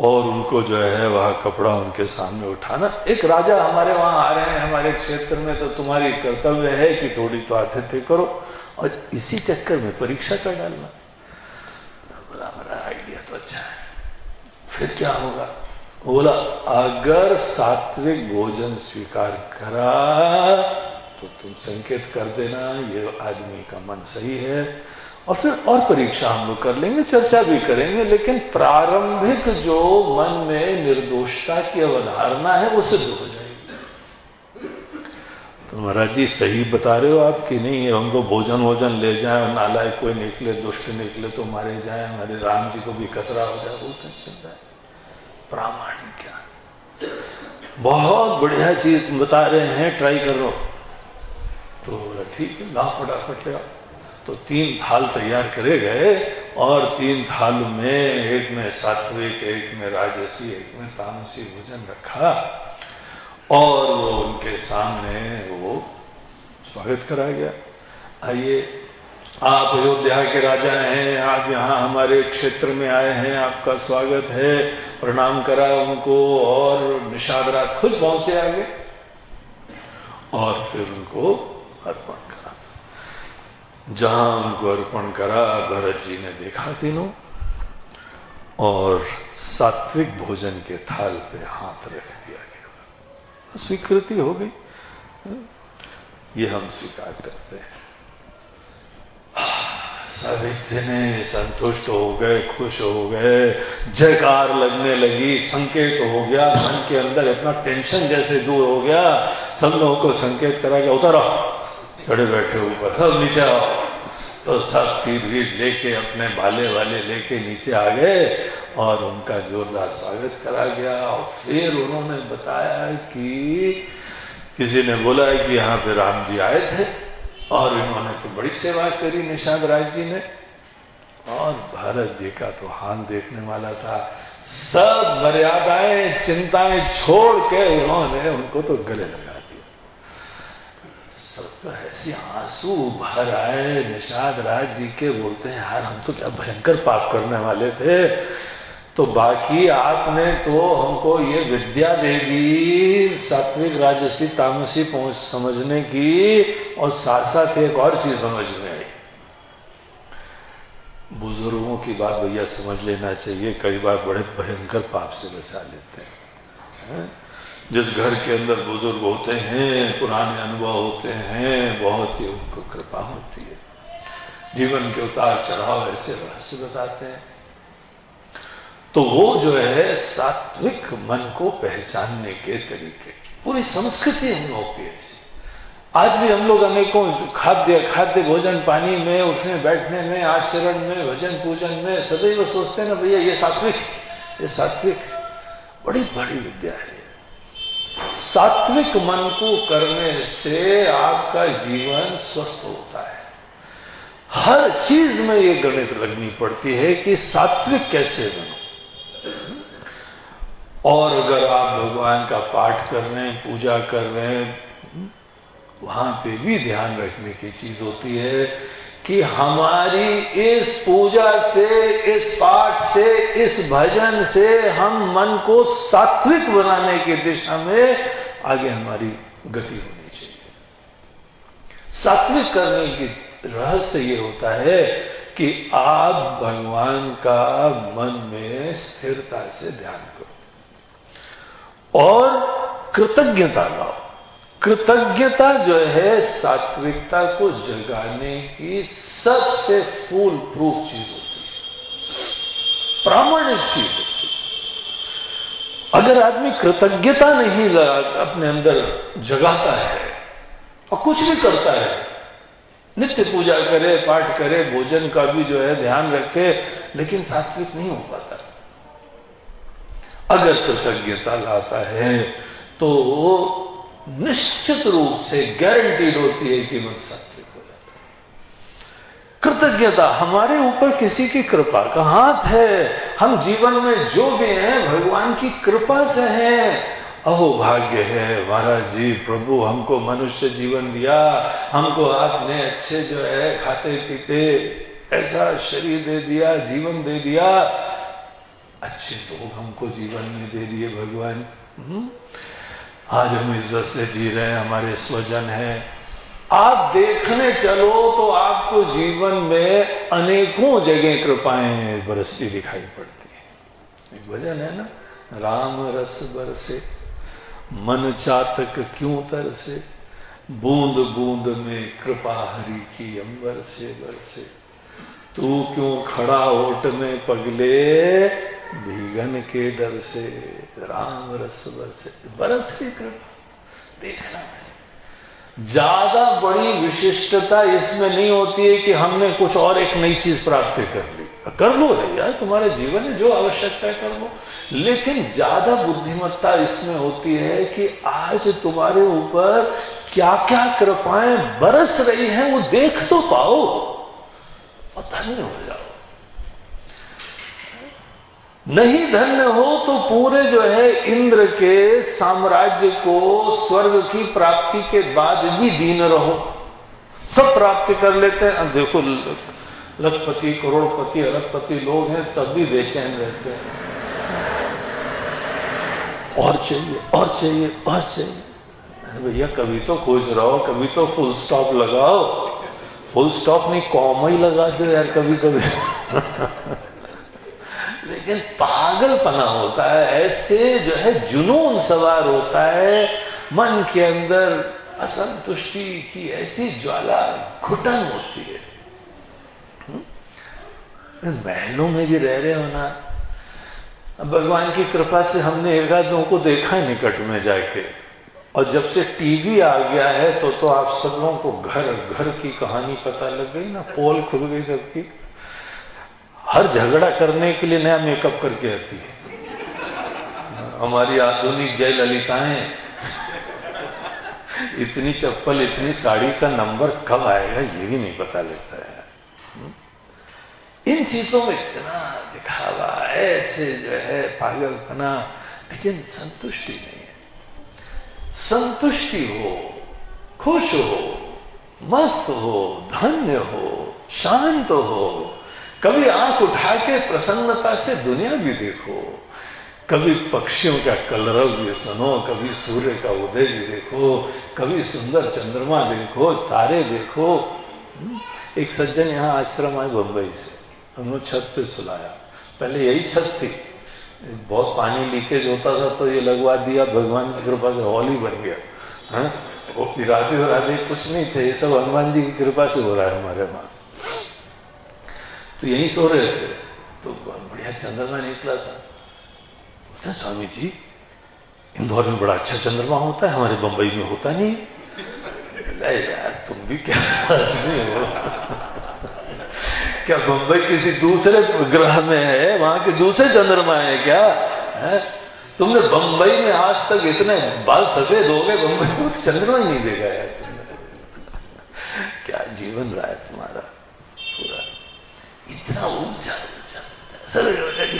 और उनको जो है वह कपड़ा उनके सामने उठाना। एक राजा हमारे वहाँ आ रहे हैं, हमारे क्षेत्र में तो तुम्हारी कर्तव्य है कि थोड़ी तो आतिथ्य करो। और इसी चक्कर में परीक्षा कर डालना। बोला, हमारा आइडिया तो अच्छा है। फिर क्या होगा? बोला, अगर सात्विक भोजन स्वीकार करा तो तुम संकेत कर देना, ये आदमी का मन सही है। और फिर और परीक्षा हम लोग कर लेंगे, चर्चा भी करेंगे, लेकिन प्रारंभिक जो मन में निर्दोषता की अवधारणा है, वो सिद्ध हो जाएगी। तो महाराज जी, सही बता रहे हो आप कि नहीं? हमको भोजन वोजन ले जाए और नालायक कोई निकले, दुष्ट निकले तो मारे जाए, हमारे राम जी को भी खतरा हो जाए बहुत अच्छा है। प्रामाणिक क्या? बहुत बढ़िया चीज़ बता रहे हैं, ट्राई करो तो ठीक है ला फटाफट ले तो तीन थाल तैयार करे गए और तीन थाल में एक में सात्विक, एक में राजसी, एक में तामसी भोजन रखा और वो उनके सामने वो स्वागत कराया गया। आइए, आप अयोध्या के राजा हैं, आप यहाँ हमारे क्षेत्र में आए हैं, आपका स्वागत है। प्रणाम करा उनको और निषाद रात खुद पहुँचे आगे और फिर उनको अर्पण जहाँ उनको अर्पण करा, भरत जी ने देखा तीनों, और सात्विक भोजन के थाल पे हाथ रख दिया गया। स्वीकृति हो गई। ये हम स्वीकार करते हैं। सब इतने संतुष्ट हो गए, खुश हो गए, जयकार लगने लगी, संकेत हो गया, मन के अंदर इतना टेंशन जैसे दूर हो गया, सब लोगों को संकेत करा गया, उतर चढ़े बैठे ऊपर सब नीचे आओ। तो सब तीर वीर लेके, अपने भाले वाले लेके नीचे आ गए और उनका जोरदार स्वागत करा गया। और फिर उन्होंने बताया कि किसी ने बोला है कि यहाँ पे राम जी आए थे और इन्होंने तो बड़ी सेवा करी निषाद राय जी ने। और भारत जी का तो हाल देखने वाला था। सब मर्यादाएँ, चिंताएँ छोड़ के उन्होंने उनको तो गले लगा तो ऐसे आँसू आए, निषाद राज जी के बोलते हैं, यार, हम तो क्या भयंकर पाप करने वाले थे। तो बाकी आपने तो हमको ये विद्या दे दी सात्विक राजसी, तामसी पहुँच समझने की और साथ साथ एक और चीज़ समझ में आई। बुज़ुर्गों की बात भैया समझ लेना चाहिए, कई बार बड़े भयंकर पाप से बचा लेते हैं? जिस घर के अंदर बुज़ुर्ग होते हैं, पुराने अनुभव होते हैं, बहुत ही उनको कृपा होती है। जीवन के उतार चढ़ाव ऐसे रहस्य बताते हैं। तो वो जो है सात्विक मन को पहचानने के तरीके। पूरी संस्कृति हम लोग की ऐसी। आज भी हम लोग अनेकों खाद्य खाद्य भोजन पानी में उठने बैठने में, आचरण में, भजन पूजन में, सदैव सोचते हैं ना, भैया, ये सात्विक ये सात्विक बड़ी बड़ी विद्या है। सात्विक मन को करने से आपका जीवन स्वस्थ होता है। हर चीज़ में ये गणित लगनी पड़ती है कि सात्विक कैसे बनो। और अगर आप भगवान का पाठ कर रहे हैं, पूजा कर रहे हैं, वहाँ पे भी ध्यान रखने की चीज़ होती है कि हमारी इस पूजा से, इस पाठ से, इस भजन से हम मन को सात्विक बनाने की दिशा में आगे हमारी गति होनी चाहिए। सात्विक करने की रहस्य ये होता है कि आप भगवान का मन में स्थिरता से ध्यान करो और कृतज्ञता लाओ। कृतज्ञता जो है सात्विकता को जगाने की सबसे फूल प्रूफ चीज़ होती है। प्रामाणिक चीज़ होती है। अगर आदमी कृतज्ञता नहीं अपने अंदर जगाता है और कुछ भी करता है, नित्य पूजा करे, पाठ करे, भोजन का भी जो है ध्यान रखे, लेकिन सात्विक नहीं हो पाता। अगर कृतज्ञता लाता है तो निश्चित रूप से गारंटीड होती है कि मन सात्विक हो जाता है। कृतज्ञता, हमारे ऊपर किसी की कृपा का हाथ है। हम जीवन में जो भी हैं, भगवान की कृपा से हैं। अहो भाग्य है, महाराज जी, प्रभु हमको मनुष्य जीवन दिया। हमको आपने अच्छे जो है खाते पीते ऐसा शरीर दे दिया, जीवन दे दिया। अच्छे लोग हमको जीवन में दे दिए भगवान। हम्म? आज हम इज़्ज़त से जी रहे हैं, हमारे स्वजन हैं। आप देखने चलो तो आपको जीवन में अनेकों जगह कृपाएँ बरसती दिखाई पड़ती है। एक वज़न है ना? राम रस बरसे, मन चातक क्यों तरसे, बूंद बूंद में कृपा हरि की अंबर से बरसे। तू क्यों खड़ा ओट में पगले भीगन के डर से, राम रस बरसे बरस की कृपा। देखना है। ज़्यादा बड़ी विशिष्टता इसमें नहीं होती है कि हमने कुछ और एक नई चीज़ प्राप्त कर ली। कर लो है यार, तुम्हारे जीवन में जो आवश्यकता है कर लो। लेकिन ज़्यादा बुद्धिमत्ता इसमें होती है कि आज तुम्हारे ऊपर क्या क्या कृपाएँ बरस रही हैं, वो देख तो पाओ। पता नहीं हो जाओ। नहीं धन्य हो तो पूरे जो है इंद्र के साम्राज्य को स्वर्ग की प्राप्ति के बाद भी दीन रहो। सब प्राप्ति कर लेते हैं। देखो, लखपति, करोड़पति, अरबपति लोग हैं, तब भी बेचैन रहते हैं। और चाहिए और चाहिए और चाहिए। अरे भैया, कभी तो खुश रहो, कभी तो फुल स्टॉप लगाओ। फुल स्टॉप नहीं, कॉम ही लगा दो यार कभी कभी लेकिन पागलपना होता है, ऐसे जो है जुनून सवार होता है, मन के अंदर असंतुष्टि की ऐसी ज्वाला घुटन होती है। हम्म? महलों में भी रह रहे हो ना। भगवान की कृपा से हमने एक आदों को देखा है निकट में जाके। और जब से टीवी आ गया है तो तो आप सब लोगों को घर घर की कहानी पता लग गई ना, पोल खुल गई सबकी। हर झगड़ा करने के लिए नया मेकअप करके आती है। हमारी आधुनिक जय ललिताएँ इतनी चप्पल, इतनी साड़ी का नंबर कब आएगा ये भी नहीं पता लगता है। इन चीज़ों में इतना दिखावा, ऐसे जो है पागलपना, लेकिन संतुष्टि नहीं है। संतुष्टि हो, खुश हो, मस्त हो, धन्य हो, शांत हो कभी आँख उठा के प्रसन्नता से दुनिया भी देखो। कभी पक्षियों का कलरव भी सुनो कभी सूर्य का उदय भी देखो कभी सुंदर चंद्रमा देखो तारे देखो। हम्म, एक सज्जन यहाँ आश्रम आए बम्बई से। उन्होंने छत पे सुलाया। पहले यही छत थी। बहुत पानी लीकेज होता था तो ये लगवा दिया भगवान की कृपा से हॉल ही बन गया। हाँ? वो राधे राधे कुछ नहीं थे। ये सब हनुमान जी की कृपा से हो रहा है हमारे वहाँ। तो यहीं सो रहे थे। तो बढ़िया चंद्रमा निकला था। उसने स्वामी जी, इंदौर में बड़ा अच्छा चंद्रमा होता है, हमारे बंबई में होता नहीं यार, तुम भी क्या आदमी हो? क्या मुंबई किसी दूसरे ग्रह में है? वहाँ के दूसरे चंद्रमा है क्या? है? तुमने बंबई में आज तक इतने बाल सफ़ेद हो गए, बंबई को चंद्रमा ही नहीं देखा यार क्या जीवन रहा है तुम्हारा, पूरा इतना ऊर्जा सर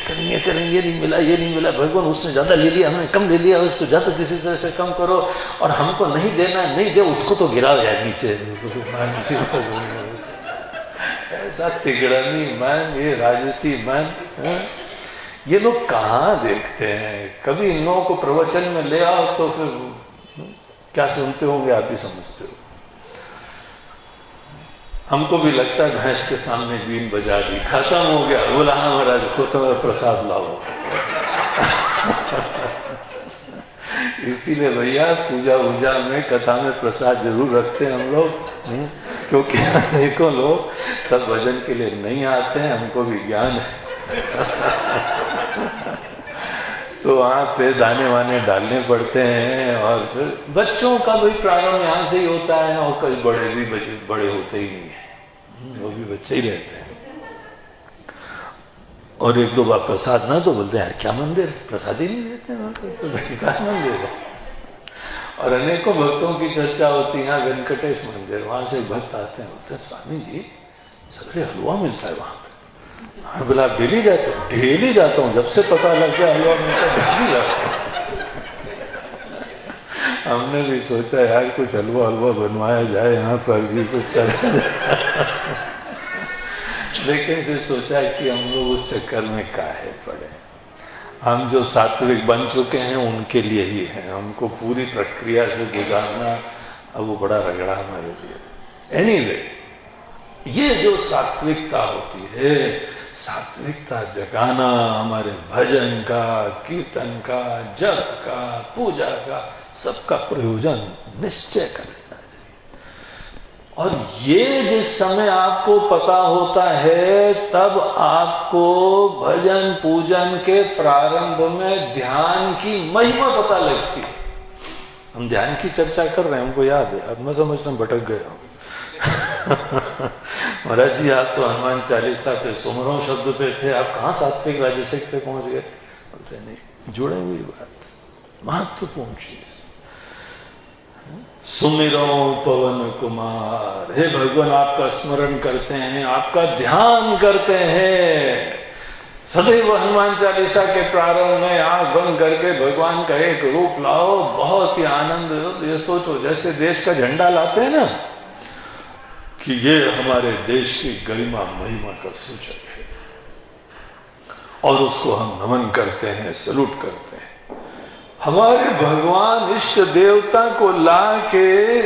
करेंगे करेंगे नहीं मिला, ये नहीं मिला। भगवान उसने ज़्यादा ले लिया हमने कम ले लिया उसको ज़्यादा किसी तरह से कम करो और हमको नहीं देना नहीं दे, उसको तो गिरा गया नीचे। ऐसा तिगड़नी मन ये राजसी मन? ये लोग कहाँ देखते हैं? कभी इन लोगों को प्रवचन में ले आओ तो फिर, क्या सुनते होंगे, आप ही समझते हो। हमको भी लगता है भैंस के सामने बीन बजा दी। खत्म हो गया। बोला हाँ महाराज स्वतः प्रसाद लाओ। इसीलिए भैया पूजा वूजा में कथा में प्रसाद ज़रूर रखते हैं हम लोग हम्म, क्योंकि अनेकों लोग सब भजन के लिए नहीं आते हैं हमको भी ज्ञान है। तो वहाँ पे दाने वाने डालने पड़ते हैं और फिर बच्चों का भी प्रारंभ यहाँ से ही होता है और कई बड़े भी बड़े होते ही नहीं वो भी बच्चे ही रहते हैं। और एक दो बार प्रसाद ना तो बोलते हैं क्या मंदिर? प्रसाद ही नहीं देते वहाँ तो मंदिर है। और अनेकों भक्तों की चर्चा होती है, यहाँ वेंकटेश मंदिर, वहाँ से भक्त आते हैं, बोलते स्वामी जी सगरे हलवा मिलता है वहाँ हाँ बोला, डेली जाते डेली जाता हूँ, जब से पता लग गया हलवा मिलता है, डेली जाता हूँ। हमने भी सोचा यार कुछ हलवा हलवा बनवाया जाए यहाँ पर भी कुछ कर लेकिन फिर सोचा कि हम लोग उस चक्कर में काहे पड़े। हम जो सात्विक बन चुके हैं उनके लिए ही है। हमको पूरी प्रक्रिया से गुजारना अब वो बड़ा रगड़ा हमारे लिए। एनी anyway, ये जो सात्विकता होती है सात्विकता जगाना हमारे भजन का कीर्तन का जप का पूजा का सबका प्रयोजन निश्चय कर लेना चाहिए। और ये जिस समय आपको पता होता है, तब आपको भजन पूजन के प्रारंभ में ध्यान की महिमा पता लगती है। हम ध्यान की चर्चा कर रहे हैं, हमको याद है। अब मैं समझता हूँ, भटक गया हूँ। महाराज जी, आप तो हनुमान चालीसा पे, सुमरों शब्द पे थे। आप कहाँ सात्विक राजसिक पे पहुँच गए? बोलते नहीं जुड़े हुई बात। महत्वपूर्ण चीज़। सुमिरो पवन कुमार। हे भगवान, आपका स्मरण करते हैं, आपका ध्यान करते हैं। सदैव हनुमान चालीसा के प्रारंभ में आँख बंद करके भगवान का एक रूप लाओ, बहुत ही आनंद ये सोचो, जैसे देश का झंडा लाते हैं ना, कि ये हमारे देश की गरिमा, महिमा का सूचक है। और उसको हम नमन करते हैं, सलूट करते हैं। हमारे भगवान इष्ट देवता को ला के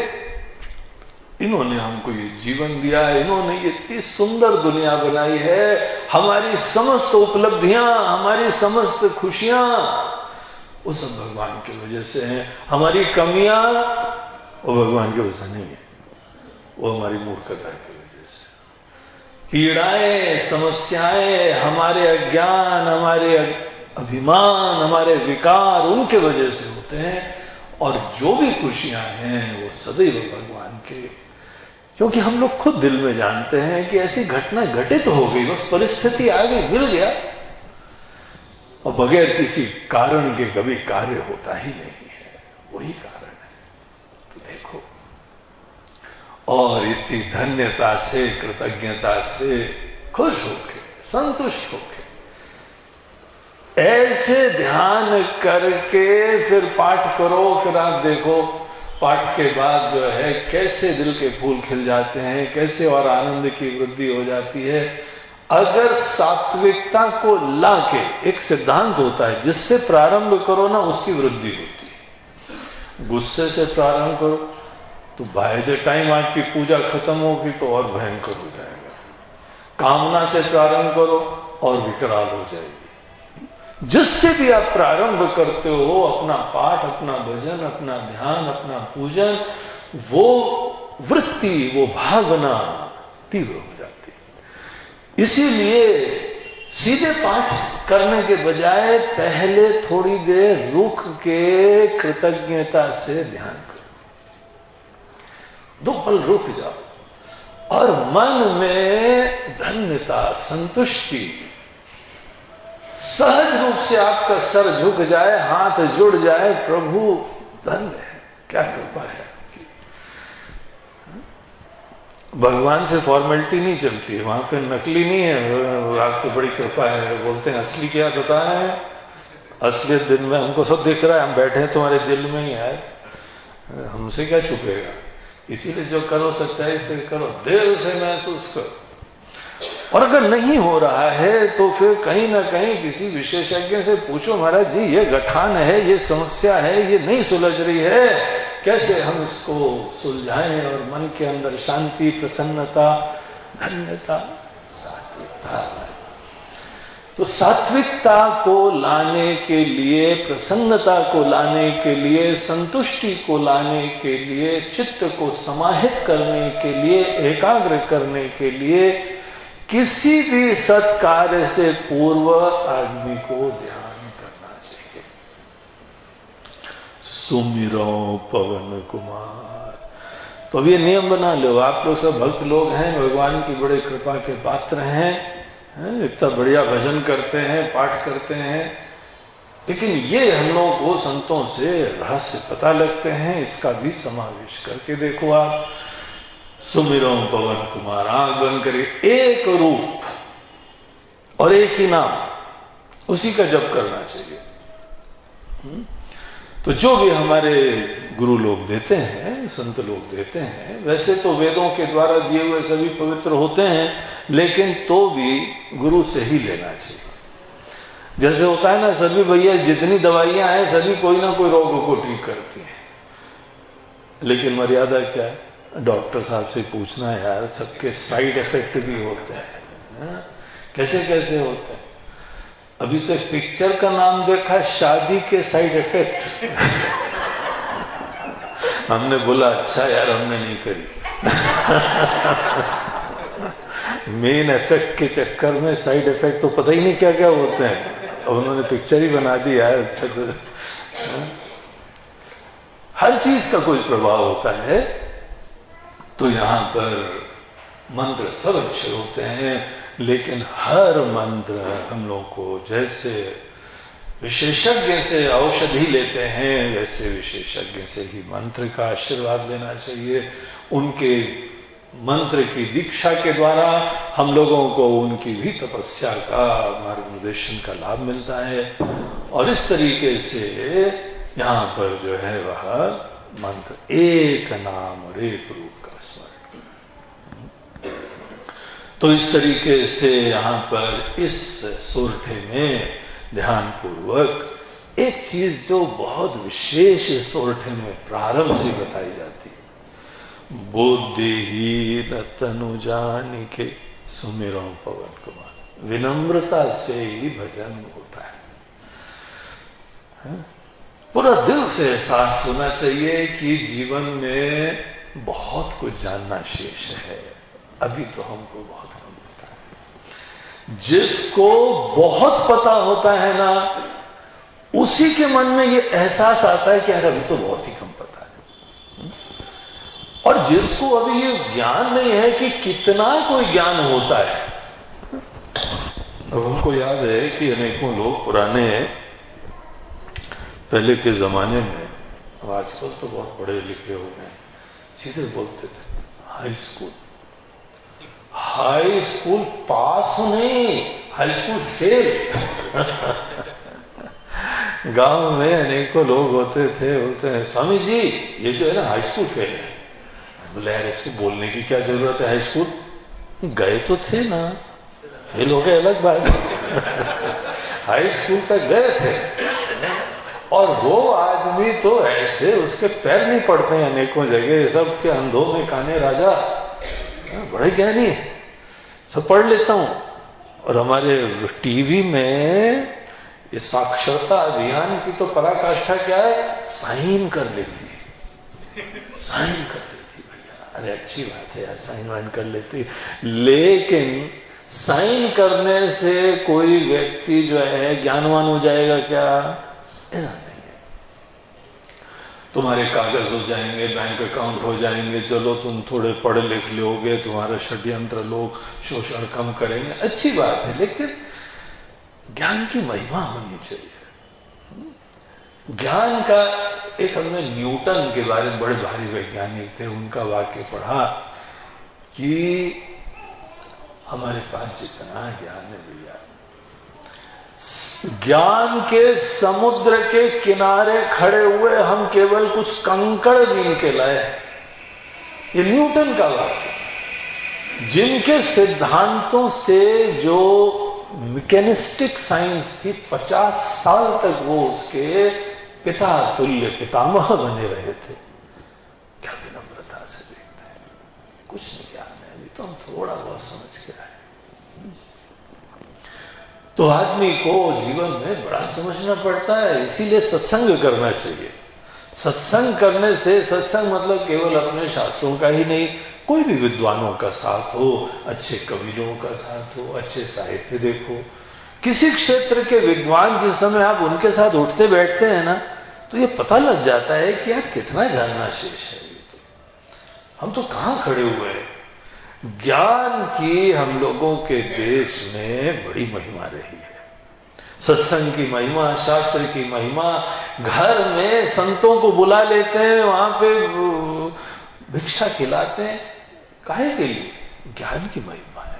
इन्होंने हमको ये जीवन दिया, इन्होंने इतनी सुंदर दुनिया बनाई है। हमारी समस्त उपलब्धियाँ, हमारी समस्त खुशियाँ वो सब भगवान की वजह से हैं। हमारी कमियाँ, वो भगवान की वजह नहीं है। वो हमारी मूर्खता की वजह से। पीड़ाएँ समस्याएँ, हमारे अज्ञान, हमारे अभिमान हमारे विकार उनके वजह से होते हैं, और जो भी खुशियाँ हैं, वो सदैव भगवान के। क्योंकि हम लोग खुद दिल में जानते हैं कि ऐसी घटना घटित तो हो गई, बस परिस्थिति आ गई मिल गया। और बगैर किसी कारण के कभी कार्य होता ही नहीं है। वही कारण है। तो देखो। और इसी धन्यता से, कृतज्ञता से खुश होके, संतुष्ट होके ऐसे ध्यान करके फिर पाठ करो, फिर आप देखो, पाठ के बाद जो है, कैसे दिल के फूल खिल जाते हैं, कैसे और आनंद की वृद्धि हो जाती है। अगर सात्विकता को ला के एक सिद्धांत होता है, जिससे प्रारंभ करो ना, उसकी वृद्धि होती है। गुस्से से प्रारंभ करो तो बाय द टाइम आज की पूजा खत्म होगी तो और भयंकर हो जाएगा। कामना से प्रारंभ करो, और विकराल हो जाएगी। जिससे भी आप प्रारंभ करते हो, अपना पाठ, अपना भजन, अपना ध्यान, अपना पूजन, वो वृत्ति, वो भावना तीव्र हो जाती है। इसीलिए सीधे पाठ करने के बजाय पहले थोड़ी देर रुक के कृतज्ञता से ध्यान करो। दो पल रुक जाओ और मन में धन्यता, संतुष्टि सहज रूप से आपका सर झुक जाए, हाथ जुड़ जाए, प्रभु धन्य है। क्या कृपा है। भगवान से फॉर्मेलिटी नहीं चलती वहाँ पे नकली नहीं है। आप तो बड़ी कृपा है, बोलते हैं, असली क्या होता है? असलियत दिन में हमको सब दिख रहा है, हम बैठे हैं तुम्हारे दिल में ही आए हमसे क्या छुपेगा? इसीलिए जो करो सच्चाई से करो, दिल से महसूस करो। और अगर नहीं हो रहा है तो फिर कहीं ना कहीं किसी विशेषज्ञ से पूछो, महाराज जी, ये गठान है, ये समस्या है, ये नहीं सुलझ रही है। कैसे हम इसको सुलझाएँ और मन के अंदर शांति, प्रसन्नता, धन्यता, सात्विकता तो सात्विकता को लाने के लिए, प्रसन्नता को लाने के लिए, संतुष्टि को लाने के लिए, चित्त को समाहित करने के लिए, एकाग्र करने के लिए किसी भी सत्कार्य से पूर्व आदमी को ध्यान करना चाहिए। सुमिरो पवन कुमार। तो ये नियम बना लो। आप लोग सब भक्त लोग हैं, भगवान की बड़े कृपा के पात्र हैं, इतना बढ़िया भजन करते हैं, पाठ करते हैं। लेकिन ये हम लोग को संतों से रहस्य पता लगते हैं, इसका भी समावेश करके देखो आप। सुमिरो पवन कुमार आँख बंद करे। एक रूप और एक ही नाम, उसी का जप करना चाहिए। हम्म? तो जो भी हमारे गुरु लोग देते हैं, संत लोग देते हैं, वैसे तो वेदों के द्वारा दिए हुए सभी पवित्र होते हैं, लेकिन तो भी गुरु से ही लेना चाहिए। जैसे होता है ना, सभी भैया, जितनी दवाइयाँ हैं, सभी कोई ना कोई रोग को ठीक करती हैं। लेकिन मर्यादा क्या है? डॉक्टर साहब से पूछना यार, सबके साइड इफ़ेक्ट भी होते हैं हाँ? कैसे कैसे होते हैं? अभी तो पिक्चर का नाम देखा शादी के साइड इफ़ेक्ट। हमने बोला अच्छा यार, हमने नहीं करी। मेन इफ़ेक्ट के चक्कर में साइड इफ़ेक्ट तो पता ही नहीं क्या क्या होते हैं। अब उन्होंने पिक्चर ही बना दी यार अच्छा तो हाँ? हर चीज़ का कोई प्रभाव होता है। तो यहाँ पर मंत्र सब अच्छे होते हैं, लेकिन हर मंत्र हम लोग को जैसे विशेषज्ञ से औषधि लेते हैं, वैसे विशेषज्ञ से ही मंत्र का आशीर्वाद लेना चाहिए। उनके मंत्र की दीक्षा के द्वारा हम लोगों को उनकी भी तपस्या का मार्गदर्शन का लाभ मिलता है। और इस तरीके से यहाँ पर जो है वह मंत्र एक नाम एक रूप तो इस तरीके से यहाँ पर इस सुरठे में ध्यान पूर्वक एक चीज़ जो बहुत विशेष सोरठे में प्रारंभ से बताई जाती है। बुद्धि ही तनु जान के सुमिरो पवन कुमार। विनम्रता से ही भजन होता है, है? पूरा दिल से एहसास होना चाहिए कि जीवन में बहुत कुछ जानना शेष है। अभी तो हमको बहुत कम पता है। जिसको बहुत पता होता है ना, उसी के मन में ये एहसास आता है कि यार अभी तो बहुत ही कम पता है। और जिसको अभी ये ज्ञान नहीं है कि कितना कोई ज्ञान होता है। अब हमको याद है कि अनेकों लोग पुराने पहले के जमाने में आजकल तो बहुत पढ़े लिखे हो गए सीधे बोलते थे, high school. High school pass नहीं, हाई स्कूल फेल। गाँव में अनेकों लोग होते थे, बोलते हैं, स्वामी जी, ये जो है ना, हाई स्कूल फेल है। बोले यार बोलने की क्या ज़रूरत है हाई स्कूल? गए तो थे ना, फेल हो गए, अलग बात। हाई स्कूल तक गए थे। और वो आदमी तो ऐसे, उसके पैर नहीं पड़ते हैं अनेकों जगह सब के अंधों में काने, राजा बड़े ज्ञानी है। सब पढ़ लेता हूँ। और हमारे टीवी में ये साक्षरता अभियान की तो पराकाष्ठा क्या है? साइन कर लेती है। साइन कर लेती भैया अरे अच्छी बात है यार, साइन वाइन कर लेती लेकिन साइन करने से कोई व्यक्ति जो है, ज्ञानवान हो जाएगा क्या? तुम्हारे कागज़ हो जाएँगे बैंक अकाउंट हो जाएँगे, चलो तुम थोड़े पढ़े लिख लोगे, तुम्हारा षड्यंत्र लोग शोषण कम करेंगे। अच्छी बात है, लेकिन ज्ञान की महिमा होनी चाहिए। ज्ञान का एक हमने न्यूटन के बारे में बड़े भारी वैज्ञानिक थे, उनका वाक्य पढ़ा कि हमारे पास जितना ज्ञान है, भैया ज्ञान के समुद्र के किनारे खड़े हुए हम केवल कुछ कंकड़ बीन के लाए ये न्यूटन का वाक्य जिनके सिद्धांतों से जो मैकेनिस्टिक साइंस थी पचास साल तक वो उसके पिता, तुल्य, पितामह बने रहे थे, क्या विनम्रता से देखते हैं। कुछ नहीं ज्ञान है अभी तो हम थोड़ा बहुत समझ के आए तो आदमी को जीवन में बड़ा समझना पड़ता है, इसीलिए सत्संग करना चाहिए। सत्संग करने से, सत्संग मतलब केवल अपने शास्त्रों का ही नहीं, कोई भी विद्वानों का साथ हो, अच्छे कवियों का साथ हो, अच्छे साहित्य देखो। किसी क्षेत्र के विद्वान जिस समय आप उनके साथ उठते बैठते हैं ना तो ये पता लग जाता है कि आप कितना जानना शेष है। तो हम तो कहाँ खड़े हुए हैं? ज्ञान की हम लोगों के देश में बड़ी महिमा रही है। सत्संग की महिमा, शास्त्र की महिमा, घर में संतों को बुला लेते हैं, वहाँ पे भिक्षा खिलाते हैं। काहे के लिए? ज्ञान की महिमा है।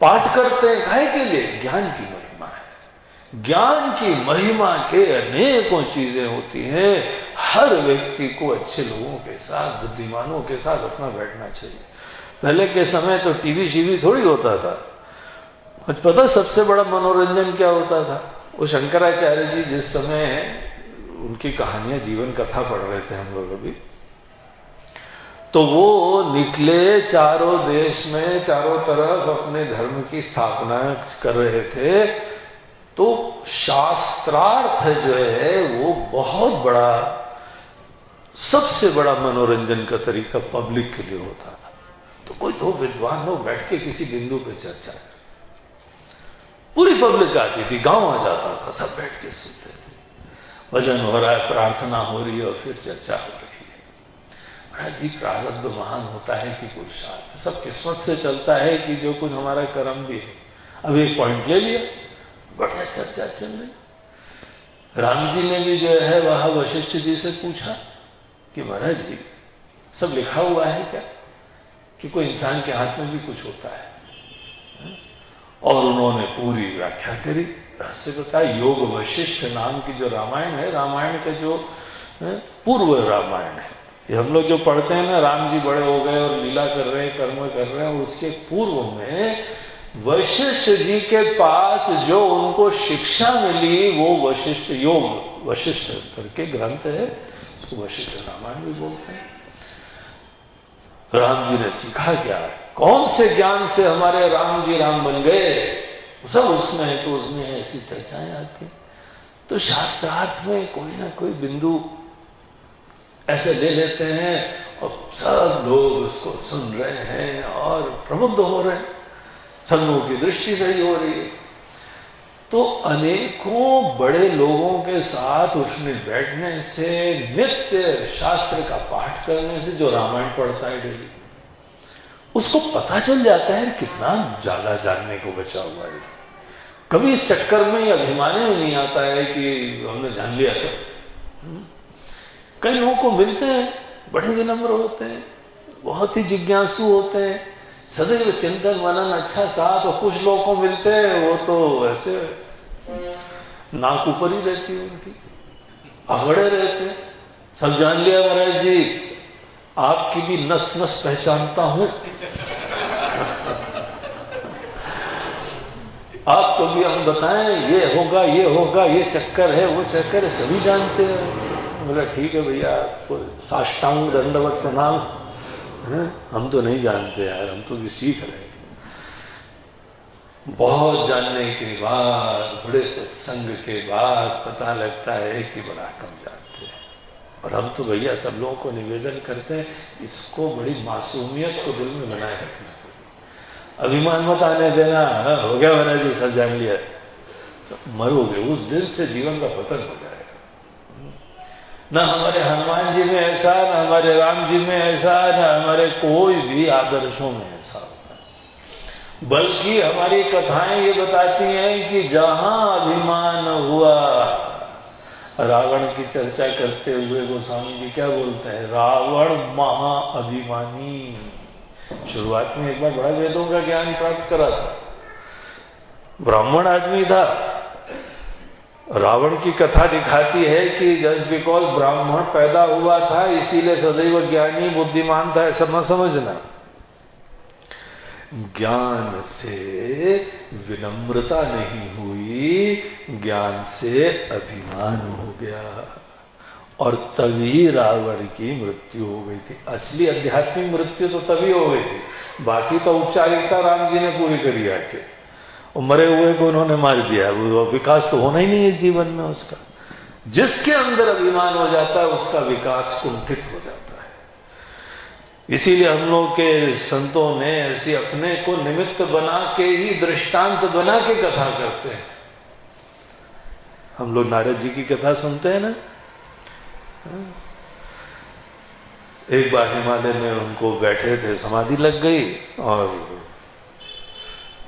पाठ करते हैं, काहे के लिए? ज्ञान की महिमा है। ज्ञान की महिमा के अनेकों चीज़ें होती हैं। हर व्यक्ति को अच्छे लोगों के साथ, बुद्धिमानों के साथ अपना बैठना चाहिए। पहले के समय तो टीवी शीवी थोड़ी होता था। आज पता सबसे बड़ा मनोरंजन क्या होता था? वो शंकराचार्य जी जिस समय उनकी कहानियाँ जीवन कथा पढ़ रहे थे हम लोग अभी तो वो निकले चारों देश में, चारों तरफ़ अपने धर्म की स्थापना कर रहे थे। तो शास्त्रार्थ जो है, वो बहुत बड़ा, सबसे बड़ा मनोरंजन का तरीका पब्लिक के लिए होता था। तो कोई दो विद्वान लोग बैठ के किसी बिंदु पे चर्चा। पूरी पब्लिक आती थी, गाँव आ जाता था, सब बैठ के सुनते थे। भजन हो रहा है, प्रार्थना हो रही है और फिर चर्चा हो रही है। महाराज जी, प्रारब्ध महान होता है कि पुरुषार्थ सब किस्मत से चलता है कि जो कुछ हमारा कर्म भी है। अब एक पॉइंट ले लिया, बढ़िया चर्चा चल रही। राम जी ने भी जो है, वह वशिष्ठ जी से पूछा कि महाराज जी, सब लिखा हुआ है क्या? कि कोई इंसान के हाथ में भी कुछ होता है। और उन्होंने पूरी व्याख्या करी, रहस्य बताया, योग वशिष्ठ नाम की जो रामायण है, रामायण का जो पूर्व रामायण है। ये हम लोग जो पढ़ते हैं ना, राम जी बड़े हो गए और लीला कर रहे हैं, कर्म कर रहे हैं, उसके पूर्व में वशिष्ठ जी के पास जो उनको शिक्षा मिली, वो वशिष्ठ योग, वशिष्ठ करके ग्रंथ है, उसको वशिष्ठ रामायण भी बोलते हैं। राम जी ने सीखा क्या? कौन से ज्ञान से हमारे राम जी राम बन गए? सब उसमें है तो उसमें ऐसी चर्चाएँ आती तो शास्त्रार्थ में कोई ना कोई बिंदु ऐसे ले लेते हैं और सब लोग उसको सुन रहे हैं और प्रबुद्ध हो रहे हैं। सब की दृष्टि सही हो रही है। तो अनेकों बड़े लोगों के साथ उसमें बैठने से, नित्य शास्त्र का पाठ करने से जो रामायण पढ़ता है डेली, उसको पता चल जाता है कितना ज़्यादा जानने को बचा हुआ है कभी इस चक्कर में अभिमान ही नहीं आता है कि हमने जान लिया सब हम्म। कई लोगों को मिलते हैं, बड़े विनम्र होते हैं, बहुत ही जिज्ञासु होते हैं, सदैव चिंतन मनन अच्छा साथ और कुछ लोगों को मिलते हैं, वो तो ऐसे नाक ऊपर ही रहती है उनकी, अगड़े रहते सब जान लिया महाराज जी, आपकी भी नस नस पहचानता हूँ। आपको भी हम बताएँ, ये होगा ये होगा, ये चक्कर है, वो चक्कर है, सभी जानते हैं। बोला, ठीक है भैया, आपको साष्टांग दंडवत प्रणाम। हम तो नहीं जानते यार, हम तो भी सीख रहे बहुत जानने के बाद बड़े सत्संग के बाद पता लगता है कि बड़ा कम जानते हैं। और हम तो भैया सब लोगों को निवेदन करते हैं इसको बड़ी मासूमियत को दिल में बनाए रखना अभिमान मत आने देना हाँ, हो गया महाराज जी सब जान लिया। तो मरोगे उस दिन से जीवन का पतन हो जाएगा। ना हमारे हनुमान जी में ऐसा ना हमारे राम जी में ऐसा ना हमारे कोई भी आदर्शों में ऐसा। बल्कि हमारी कथाएँ ये बताती हैं कि जहाँ अभिमान हुआ, रावण की चर्चा करते हुए गोस्वामी जी क्या बोलते हैं? रावण महा अभिमानी शुरुआत में एक बार बड़ा वेदों का ज्ञान प्राप्त करा था। ब्राह्मण आदमी था। रावण की कथा दिखाती है कि जस्ट बिकॉज़ ब्राह्मण पैदा हुआ था, इसीलिए सदैव ज्ञानी, बुद्धिमान था, ऐसा न समझना। ज्ञान से विनम्रता नहीं हुई, ज्ञान से अभिमान हो गया। और तभी रावण की मृत्यु हो गई थी। असली आध्यात्मिक मृत्यु तो तभी हो गई थी। बाकी तो औपचारिकता राम जी ने पूरी करी आके। मरे हुए को उन्होंने मार दिया। वो विकास तो होना ही नहीं है जीवन में उसका। जिसके अंदर अभिमान हो जाता है, उसका विकास कुंठित हो जाता है। इसीलिए हम लोग के संतों ने ऐसी अपने को निमित्त बना के ही, दृष्टांत बना के कथा करते हैं। हम लोग नारद जी की कथा सुनते हैं ना? एक बार हिमालय में उनको बैठे थे, समाधि लग गई और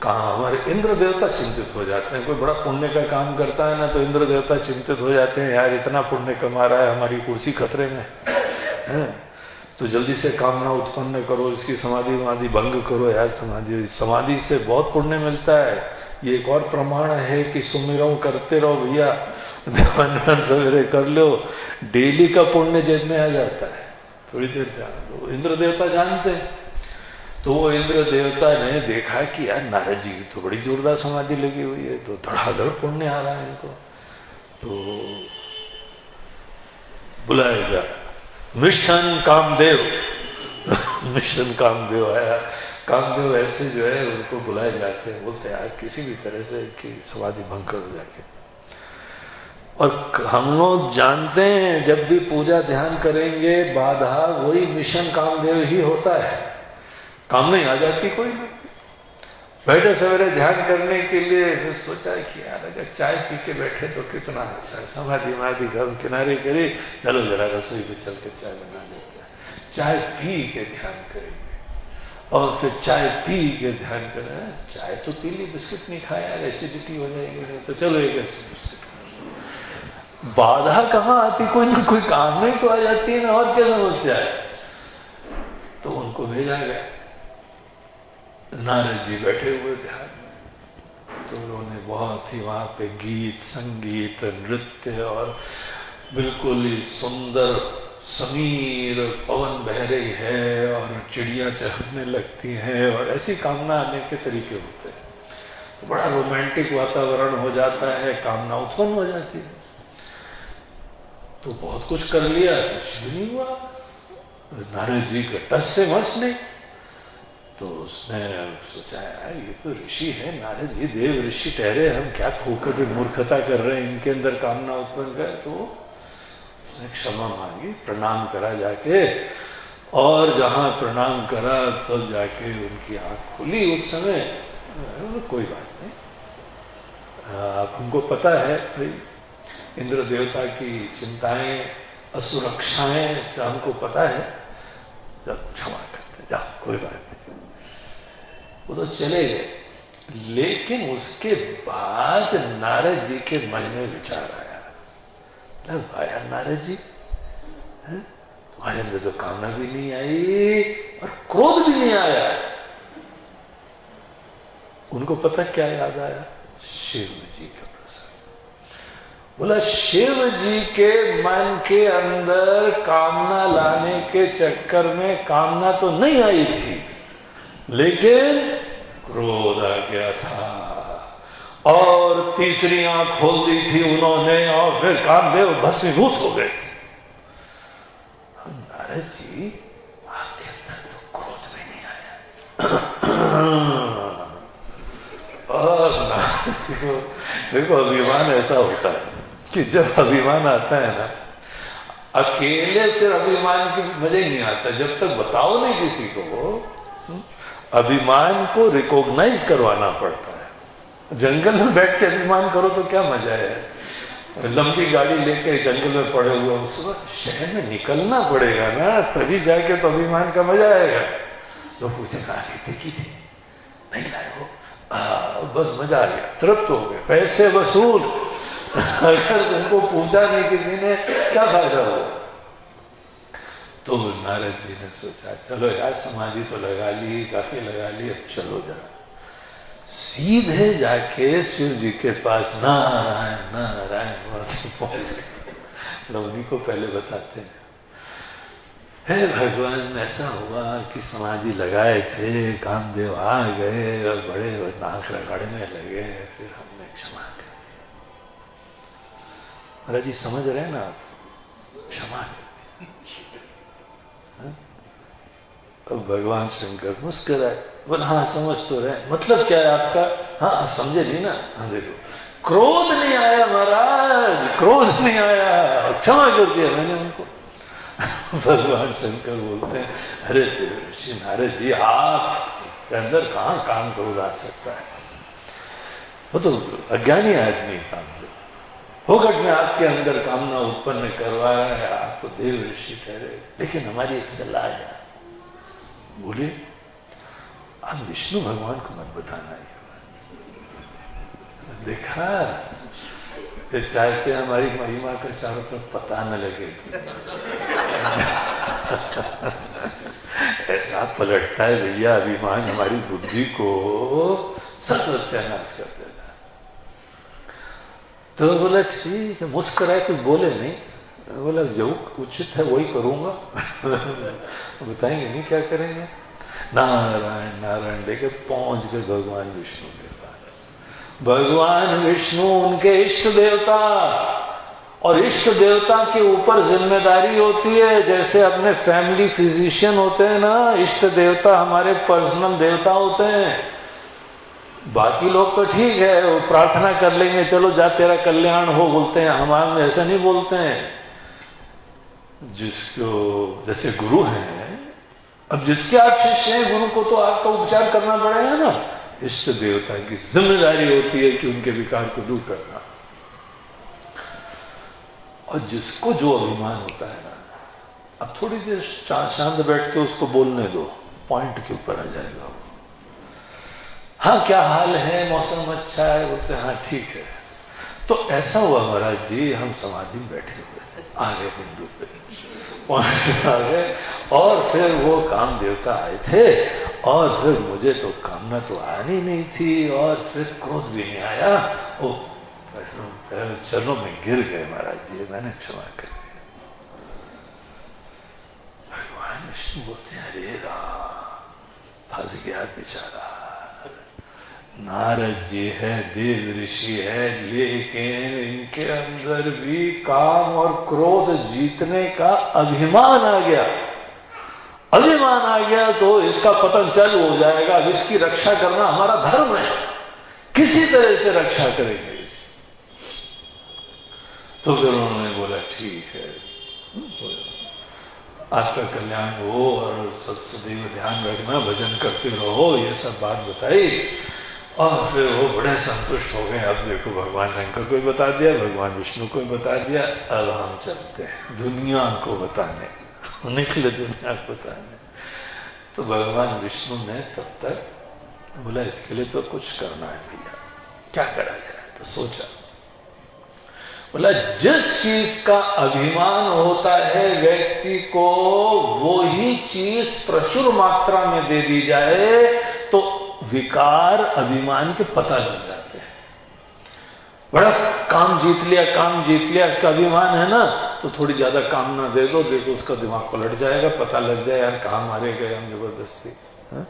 कहा हमारे इंद्र देवता चिंतित हो जाते हैं। कोई बड़ा पुण्य का काम करता है ना तो इंद्र देवता चिंतित हो जाते हैं, यार, इतना पुण्य कमा रहा है हमारी कुर्सी खतरे में। है? तो जल्दी से कामना उत्पन्न करो, इसकी समाधि वाधि भंग करो, यार समाधि। समाधि से बहुत पुण्य मिलता है। ये एक और प्रमाण है कि सुमिरो करते रहो भैया। ध्यान सवेरे कर लो। डेली का पुण्य जेब में आ जाता है। थोड़ी देर जान दो इंद्र देवता जानते हैं। तो वो इंद्र देवता ने देखा कि यार नारद जी की तो बड़ी जोरदार समाधि लगी हुई है तो धड़ाधड़ पुण्य आ रहा है इनको। तो बुलाया जा मिशन कामदेव। मिशन कामदेव आया। कामदेव ऐसे जो है उनको बुलाए जाते हैं, बोलते यार किसी भी तरह से कि समाधि भंग कर जाके। और हम लोग जानते हैं, जब भी पूजा ध्यान करेंगे, बाधा वही मिशन कामदेव ही होता है। काम नहीं आ जाती कोई। ना बैठे सवेरे ध्यान करने के लिए फिर सोचा कि यार, अगर चाय पी के बैठे तो कितना अच्छा है। समाधि माधि घर किनारे करे, चलो जरा रसोई पे चल के चाय बना लेते हैं। चाय पी के ध्यान करेंगे। और फिर चाय पी के ध्यान करें चाय तो पी ली, बिस्किट नहीं खाया एसिडिटी हो जाएगी तो। चलो एक बाधा कहाँ आती? कोई ना कोई काम नहीं तो आ जाती है ना, और क्या समस्या है तो उनको भेजा गया। नारद जी बैठे हुए ध्यान तो उन्होंने बहुत ही वहाँ पे गीत, संगीत, नृत्य और बिल्कुल ही सुंदर, समीर पवन बह रही है और चिड़िया चढ़ने लगती हैं और ऐसी कामना आने के तरीके होते हैं। तो बड़ा रोमांटिक वातावरण हो जाता है, कामना उत्पन्न हो जाती है। तो बहुत कुछ कर लिया, कुछ नहीं हुआ। नारद जी का टस से मच नहीं। तो उसने सोचा यार ये तो ऋषि है नारद जी देव ऋषि ठहरे हम क्या खोकर के मूर्खता कर रहे हैं इनके अंदर कामना उत्पन्न कर। तो उसने क्षमा मांगी प्रणाम करा जाके और जहाँ प्रणाम करा तब तो जाके उनकी आँख खुली उस समय। कोई बात नहीं। आप हमको पता है भाई इंद्र देवता की चिंताएँ असुरक्षाएँ हमको पता है। जब क्षमा करते जाओ कोई बात नहीं। वो तो चले गए। लेकिन उसके बाद नारद जी के मन में विचार आया। आया नारद जी तुम्हारे अंदर तो कामना भी नहीं आई और क्रोध भी नहीं आया। उनको पता क्या याद आया? शिव जी का बोला, शिव जी के मन के अंदर कामना लाने के चक्कर में कामना तो नहीं आई थी लेकिन क्रोध आ गया था। और तीसरी आँख खोल दी थी उन्होंने और फिर कामदेव भस्मीभूत हो गए थे नारद जी, आपके अंदर तो क्रोध भी नहीं आया। और देखो, अभिमान ऐसा होता है कि जब अभिमान आता है ना, अकेले से अभिमान की मज़ा नहीं आता। जब तक बताओ नहीं किसी को अभिमान को रिकॉग्नाइज करवाना पड़ता है। जंगल में बैठ के अभिमान करो तो क्या मज़ा है? लंबी गाड़ी लेके जंगल में पड़े हुए उस शहर में निकलना पड़ेगा ना, तभी जाके तो अभिमान का मज़ा आएगा। तो पूछे कहा देखी नहीं लाए हो। बस मज़ा आ गया, तृप्त हो गए, पैसे वसूल। अगर तुमको पूछा नहीं किसी ने, क्या फ़ायदा हो तो नारद जी ने सोचा, चलो यार, समाधि तो लगा ली, काफ़ी लगा ली, अब चलो जरा सीधे जाके शिव जी के पास नारायण नारायण लवनी को पहले बताते हैं। हे भगवान, ऐसा हुआ कि समाधि लगाए थे, कामदेव आ गए और बड़े नाक लगाड़ने लगे, फिर हमने क्षमा कर महाराज जी, समझ रहे हैं ना आप? क्षमा अब भगवान शंकर मुस्कराए। बोले हाँ समझ तो रहे। मतलब क्या है आपका? हाँ समझे नहीं ना? हाँ देखो। क्रोध नहीं आया महाराज, क्रोध नहीं आया। क्षमा कर दिया मैंने उनको। भगवान शंकर बोलते हैं, अरे श्री नारद जी आप के अंदर कहाँ काम क्रोध आ सकता है? वो तो अज्ञानी आदमी काम जो फोकट में आपके अंदर कामना उत्पन्न करवाया है आप तो देव ऋषि ठहरे। लेकिन हमारी एक सलाह है। बोलिए, आप विष्णु भगवान को मत बताना ये देखा? ये चाहते हमारी महिमा का चारों तरफ़ पता न लगे। ऐसा पलटता है, भैया, अभिमान हमारी बुद्धि को सत्यानाश कर देता तो बोला, ठीक है। मुस्कुराए कुछ बोले नहीं। बोला जो उचित है, वही करूँगा। बताएँगे नहीं क्या करेंगे? नारायण नारायण लेके पहुँच गए भगवान विष्णु के पास। भगवान विष्णु उनके इष्ट देवता, और इष्ट देवता के ऊपर ज़िम्मेदारी होती है। जैसे अपने फैमिली फिजिशियन होते हैं ना, इष्ट देवता हमारे पर्सनल देवता होते हैं। बाकी लोग तो ठीक है, वो प्रार्थना कर लेंगे, चलो जा तेरा कल्याण हो बोलते हैं हमारे ऐसा नहीं बोलते हैं। जिसको, जैसे गुरु हैं, अब जिसके आप शिष्य हैं, गुरु को तो आपका उपचार करना पड़ेगा ना। इष्ट देवता की ज़िम्मेदारी होती है कि उनके विकार को दूर करना। और जिसको जो अभिमान होता है ना, अब थोड़ी देर शांत बैठ के उसको बोलने दो, पॉइंट के ऊपर आ जाएगा वो। हाँ क्या हाल है? मौसम अच्छा है? बोलते हाँ ठीक है। तो ऐसा हुआ महाराज जी, हम समाधि में बैठे हुए आगे बिंदु पे। आ गए और फिर वो काम देवता आए थे, और फिर मुझे तो कामना तो आनी नहीं थी, और फिर क्रोध भी नहीं आया। वो चरणों में गिर गए महाराज जी, मैंने क्षमा कर दिया भगवान विष्णु बोलते हैं, अरे रा फंस गया बेचारा। नारद जी है, देव ऋषि है, लेकिन इनके अंदर भी काम और क्रोध जीतने का अभिमान आ गया। अभिमान आ गया तो इसका पतन चल हो जाएगा, अब इसकी रक्षा करना हमारा धर्म है। किसी तरह से रक्षा करेंगे तो फिर उन्होंने बोला, ठीक है। आपका कल्याण हो और सदैव ध्यान रखना, भजन करते रहो, ये सब बात बताई। और फिर वो बड़े संतुष्ट हो गए। अब देखो भगवान शंकर को बता दिया, भगवान विष्णु को बता दिया अब हम चलते हैं। दुनिया को बताने निकले दुनिया को बताने। तो भगवान विष्णु ने तब तक बोला, इसके लिए तो कुछ करना है भैया। क्या करा जाए? तो सोचा। बोला, जिस चीज़ का अभिमान होता है, व्यक्ति को वो ही चीज़ प्रचुर मात्रा में दे दी जाए तो विकार अभिमान के पता लग जाते हैं बड़ा काम जीत लिया, काम जीत लिया, इसका अभिमान है ना तो थोड़ी ज़्यादा काम ना दे दो, देखो उसका दिमाग पलट जाएगा, पता लग जाए, यार कहा मारे गए हम ज़बरदस्ती हाँ?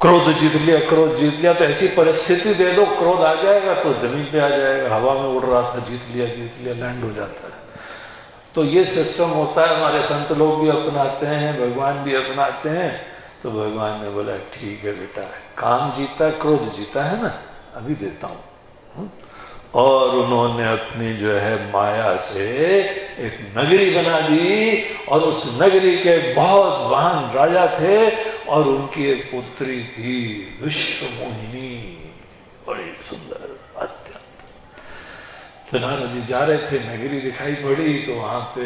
क्रोध जीत लिया, क्रोध जीत लिया तो ऐसी परिस्थिति दे दो, क्रोध आ जाएगा तो ज़मीन पे आ जाएगा, हवा में उड़ रहा था, जीत लिया जीत लिया लैंड हो जाता है तो ये सिस्टम होता है, हमारे संत लोग भी अपनाते हैं, भगवान भी अपनाते हैं तो भगवान ने बोला, ठीक है बेटा, काम जीता, क्रोध जीता, है ना? अभी देता हूँ। हम्म? और उन्होंने अपनी जो है माया से एक नगरी बना दी, और उस नगरी के बहुत महान राजा थे, और उनकी एक पुत्री थी विश्व मोहिनी बड़ी सुंदर, अत्यंत। तो नारद जी जा रहे थे, नगरी दिखाई पड़ी तो वहाँ पे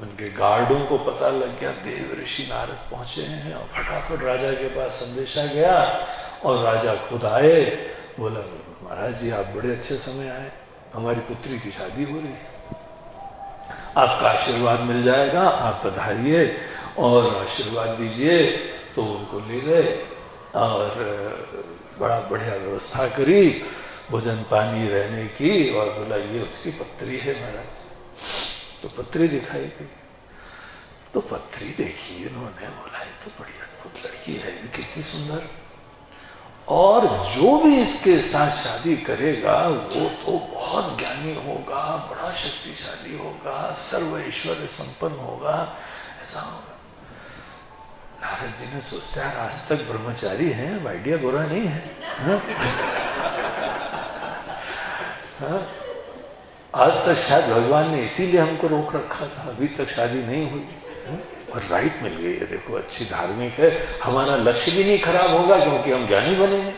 उनके गार्डों को पता लग गया, देव ऋषि नारद पहुँचे हैं और फटाफट राजा के पास संदेशा गया और राजा खुद आए, बोला, महाराज जी, आप बड़े अच्छे समय आए, हमारी पुत्री की शादी हो रही है। आपका आशीर्वाद मिल जाएगा, आप पधारिए और आशीर्वाद दीजिए। तो उनको ले गए और बड़ा बढ़िया व्यवस्था करी, भोजन पानी रहने की और बोला, ये उसकी पत्री है, महाराज। तो पत्री दिखाई गई तो पत्री देखी उन्होंने बोला तो बड़ी अद्भुत लड़की है कितनी सुंदर और जो भी इसके साथ शादी करेगा, वो तो बहुत ज्ञानी होगा, बड़ा शक्तिशाली होगा, सर्व ऐश्वर्य संपन्न होगा, ऐसा होगा नारद जी ने सोचा आज तक ब्रह्मचारी है आइडिया बुरा नहीं है हा? हा? आज तक शायद भगवान ने इसीलिए हमको रोक रखा था, अभी तक शादी नहीं हुई। और राइट मिल गई है, देखो, अच्छी धार्मिक है। हमारा लक्ष्य भी नहीं खराब होगा क्योंकि हम ज्ञानी बनेंगे।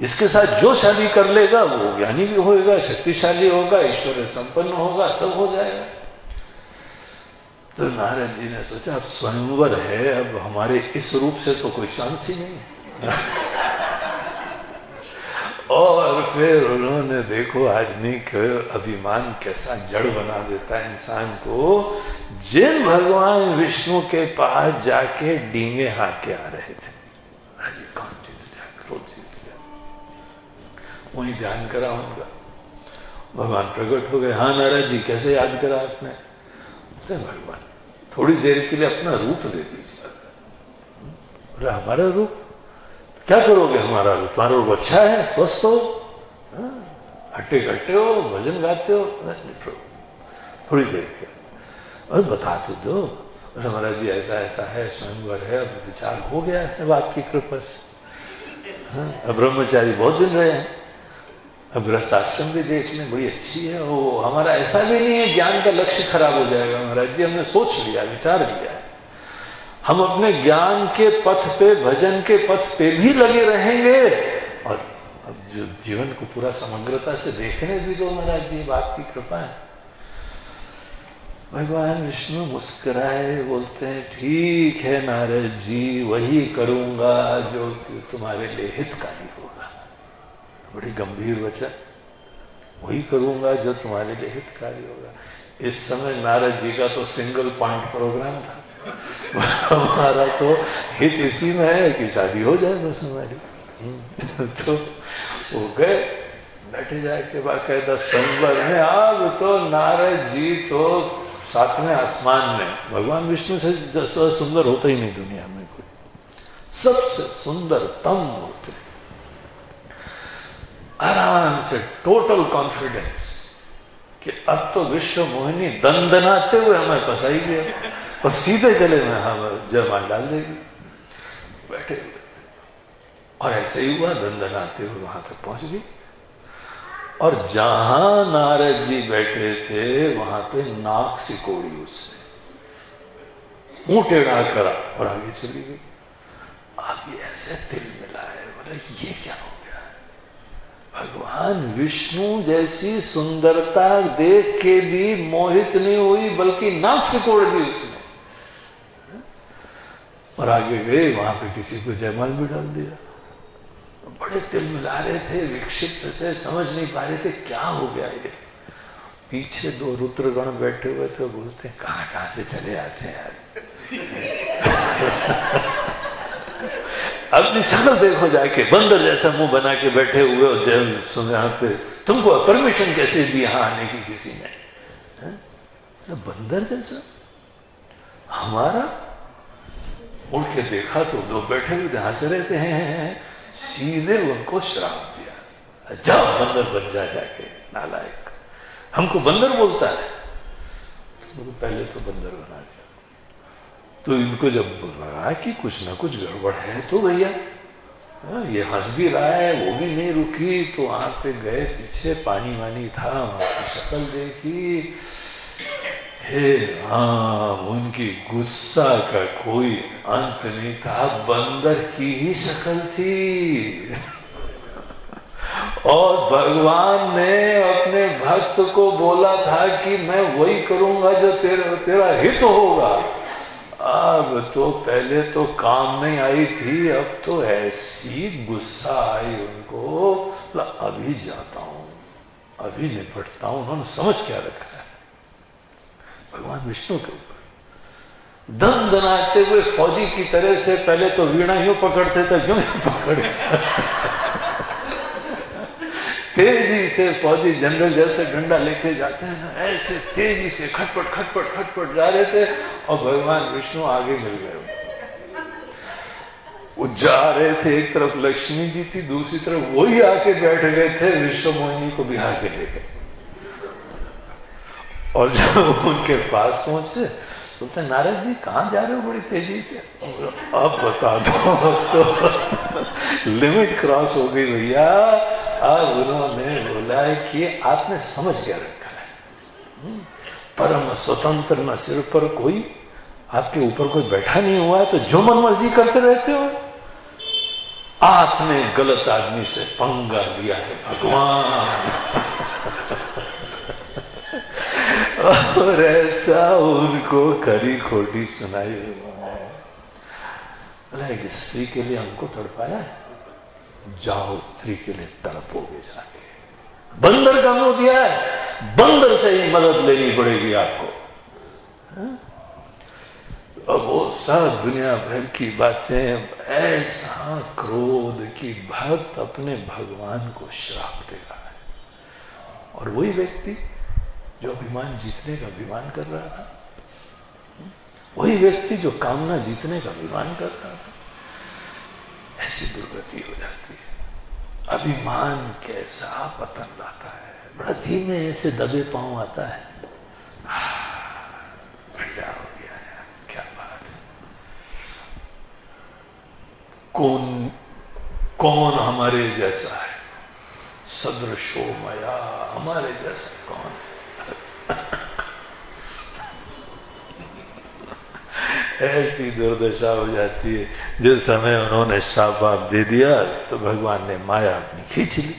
इसके साथ जो शादी कर लेगा, वो ज्ञानी भी होगा शक्तिशाली होगा, ईश्वर संपन्न होगा, सब हो जाएगा। तो नारायण जी ने सोचा, अब स्वयंवर है, अब हमारे इस रूप से तो कोई चांस ही। नहीं और फिर उन्होंने देखो आदमी के अभिमान कैसा जड़ बना देता है इंसान को। जिन भगवान विष्णु के पास जाके डींगे हाथ के आ रहे थे। अरे कौन गया? क्रोध वही ध्यान करा उनका। भगवान प्रकट हो गए हाँ नाराज़ जी, कैसे याद करा आपने? भगवान, थोड़ी देर के लिए अपना रूप दे दीजिए। हमारा रूप क्या करोगे? हमारा तुम्हारा अच्छा है स्वस्थ हो। हाँ, हट्टे कट्टे हो भजन गाते हो थोड़ी देर के और बता तो दो हमारा जी ऐसा ऐसा है स्वयंवर है अब विचार हो गया है बात की कृपा से। हाँ, अब ब्रह्मचारी बहुत दिन रहे हैं। अब गृहस्थ आश्रम भी देख लें बड़ी अच्छी है। वो हमारा ऐसा भी नहीं है ज्ञान का लक्ष्य खराब हो जाएगा। महाराज जी हमने सोच लिया विचार लिया। हम अपने ज्ञान के पथ पे, भजन के पथ पे भी लगे रहेंगे। और अब जो जीवन को पूरा समग्रता से देखने भी दो महाराज जी बात की कृपा है। भगवान विष्णु मुस्कुराए, बोलते हैं, ठीक है नारद जी, वही करूँगा जो तुम्हारे लिए हितकारी होगा। बड़ी गंभीर वचन। वही करूँगा जो तुम्हारे लिए हितकारी होगा। इस समय नारद जी का तो सिंगल पॉइंट प्रोग्राम था। हमारा तो हित इसी में है कि शादी हो जाए बस हमारी। तो वो गए, बैठे जाए के बाद कहता संबर में अब तो नारद जी तो सातवें आसमान में। भगवान विष्णु से सुंदर होता ही नहीं दुनिया में कोई। सबसे सुंदर तम होते। आराम से टोटल कॉन्फिडेंस कि अब तो विश्व मोहिनी दंदनाते हुए हमें फंसाई गया और सीधे गले में हम जयमाल डाल देगी। बैठे और ऐसे ही हुआ, दंदनाते हुए वहाँ तक पहुँच गई। और जहाँ नारद जी बैठे थे, वहाँ पे नाक सिकोड़ी उससे मुँह टेढ़ा करा और आगे चली गई। आगे ऐसे दिल मिला है बोले, ये क्या हो भगवान विष्णु जैसी सुंदरता देख के भी मोहित नहीं हुई, बल्कि नाक सिकोड़ दी उसने। और आगे गए वहाँ पे किसी को जयमाल भी डाल दिया। बड़े तिल मिला रहे थे, विक्षिप्त थे, समझ नहीं पा रहे थे क्या हो गया ये। पीछे दो रुद्रगण बैठे हुए थे, बोलते कहाँ कहाँ से चले आते हैं यार? अपनी शक्ल देखो जाके, बंदर जैसा मुँह बना के बैठे हुए पे। तुमको परमिशन कैसे दी यहाँ आने की किसी ने? बंदर जैसा। हमारा? उड़ के देखा तो लोग बैठे हुए हंस रहते हैं सीधे उनको श्राप दिया। जाओ बंदर बन जा जाके, नालायक। हमको बंदर बोलता है। तो पहले तो बंदर बना दिया। तो इनको जब लगा कि कुछ ना कुछ गड़बड़ है तो भैया हाँ, ये हंस भी रहा है वो भी नहीं रुकी तो वहाँ पे गए पीछे पानी वानी था वहाँ की शक्ल देखी। हे राम उनकी गुस्सा का कोई अंत नहीं था बंदर की ही शक्ल थी। और भगवान ने अपने भक्त को बोला था कि मैं वही करूँगा जो तेरा तेरा हित होगा। अब तो पहले तो काम नहीं आई थी, अब तो ऐसी गुस्सा आई उनको। अभी जाता हूँ, अभी निपटता हूँ, उन्होंने समझ क्या रखा है? भगवान विष्णु के ऊपर। दन दनाते हुए फौजी की तरह से पहले तो वीणा यूँ पकड़ते थे, क्यों पकड़? तेज़ी से फौजी जनरल जैसे डंडा लेके जाते हैं ना ऐसे तेज़ी से खटपट खटपट खटपट जा रहे थे और भगवान विष्णु आगे मिल गए। वो जा रहे थे एक तरफ़ लक्ष्मी जी थी, दूसरी तरफ़ वही आके बैठ गए थे विश्व मोहिनी को बिहार के ले गए। और जब उनके पास पहुँचे बोलते नारद जी कहाँ जा रहे हो बड़ी तेज़ी से? अब बता दो तो लिमिट क्रॉस हो गई भैया। अब उन्होंने बोला कि आपने समझ क्या रखा है। हम्म, परम स्वतंत्र न सिर पर कोई आपके ऊपर कोई बैठा नहीं हुआ है तो जो मन मर्ज़ी करते रहते हो। आपने गलत आदमी से पंगा लिया है भगवान। और ऐसा उनको खरी खोटी सुनाई उन्होंने एक स्त्री के लिए हमको तड़पाया है। जाओ स्त्री के लिए तड़पोगे जाके। बंदर का मुँह दिया है। बंदर से ही मदद लेनी पड़ेगी आपको। हाँ? अब वो सब दुनिया भर की बातें, ऐसा क्रोध की भक्त अपने भगवान को श्राप देगा। और वही व्यक्ति जो अभिमान जीतने का अभिमान कर रहा था, वही व्यक्ति जो कामना जीतने का अभिमान कर रहा था, ऐसी दुर्गति हो जाती है। अभिमान कैसा पतन लाता है। बड़ा धीमे ऐसे दबे पाँव आता है। बढ़िया हो गया है। क्या बात है। कौन कौन हमारे जैसा है? सदृशो मया हमारे जैसा कौन है? ऐसी दुर्दशा हो जाती है। जिस समय उन्होंने साफ़ बाप दे दिया तो भगवान ने माया अपनी खींच ली।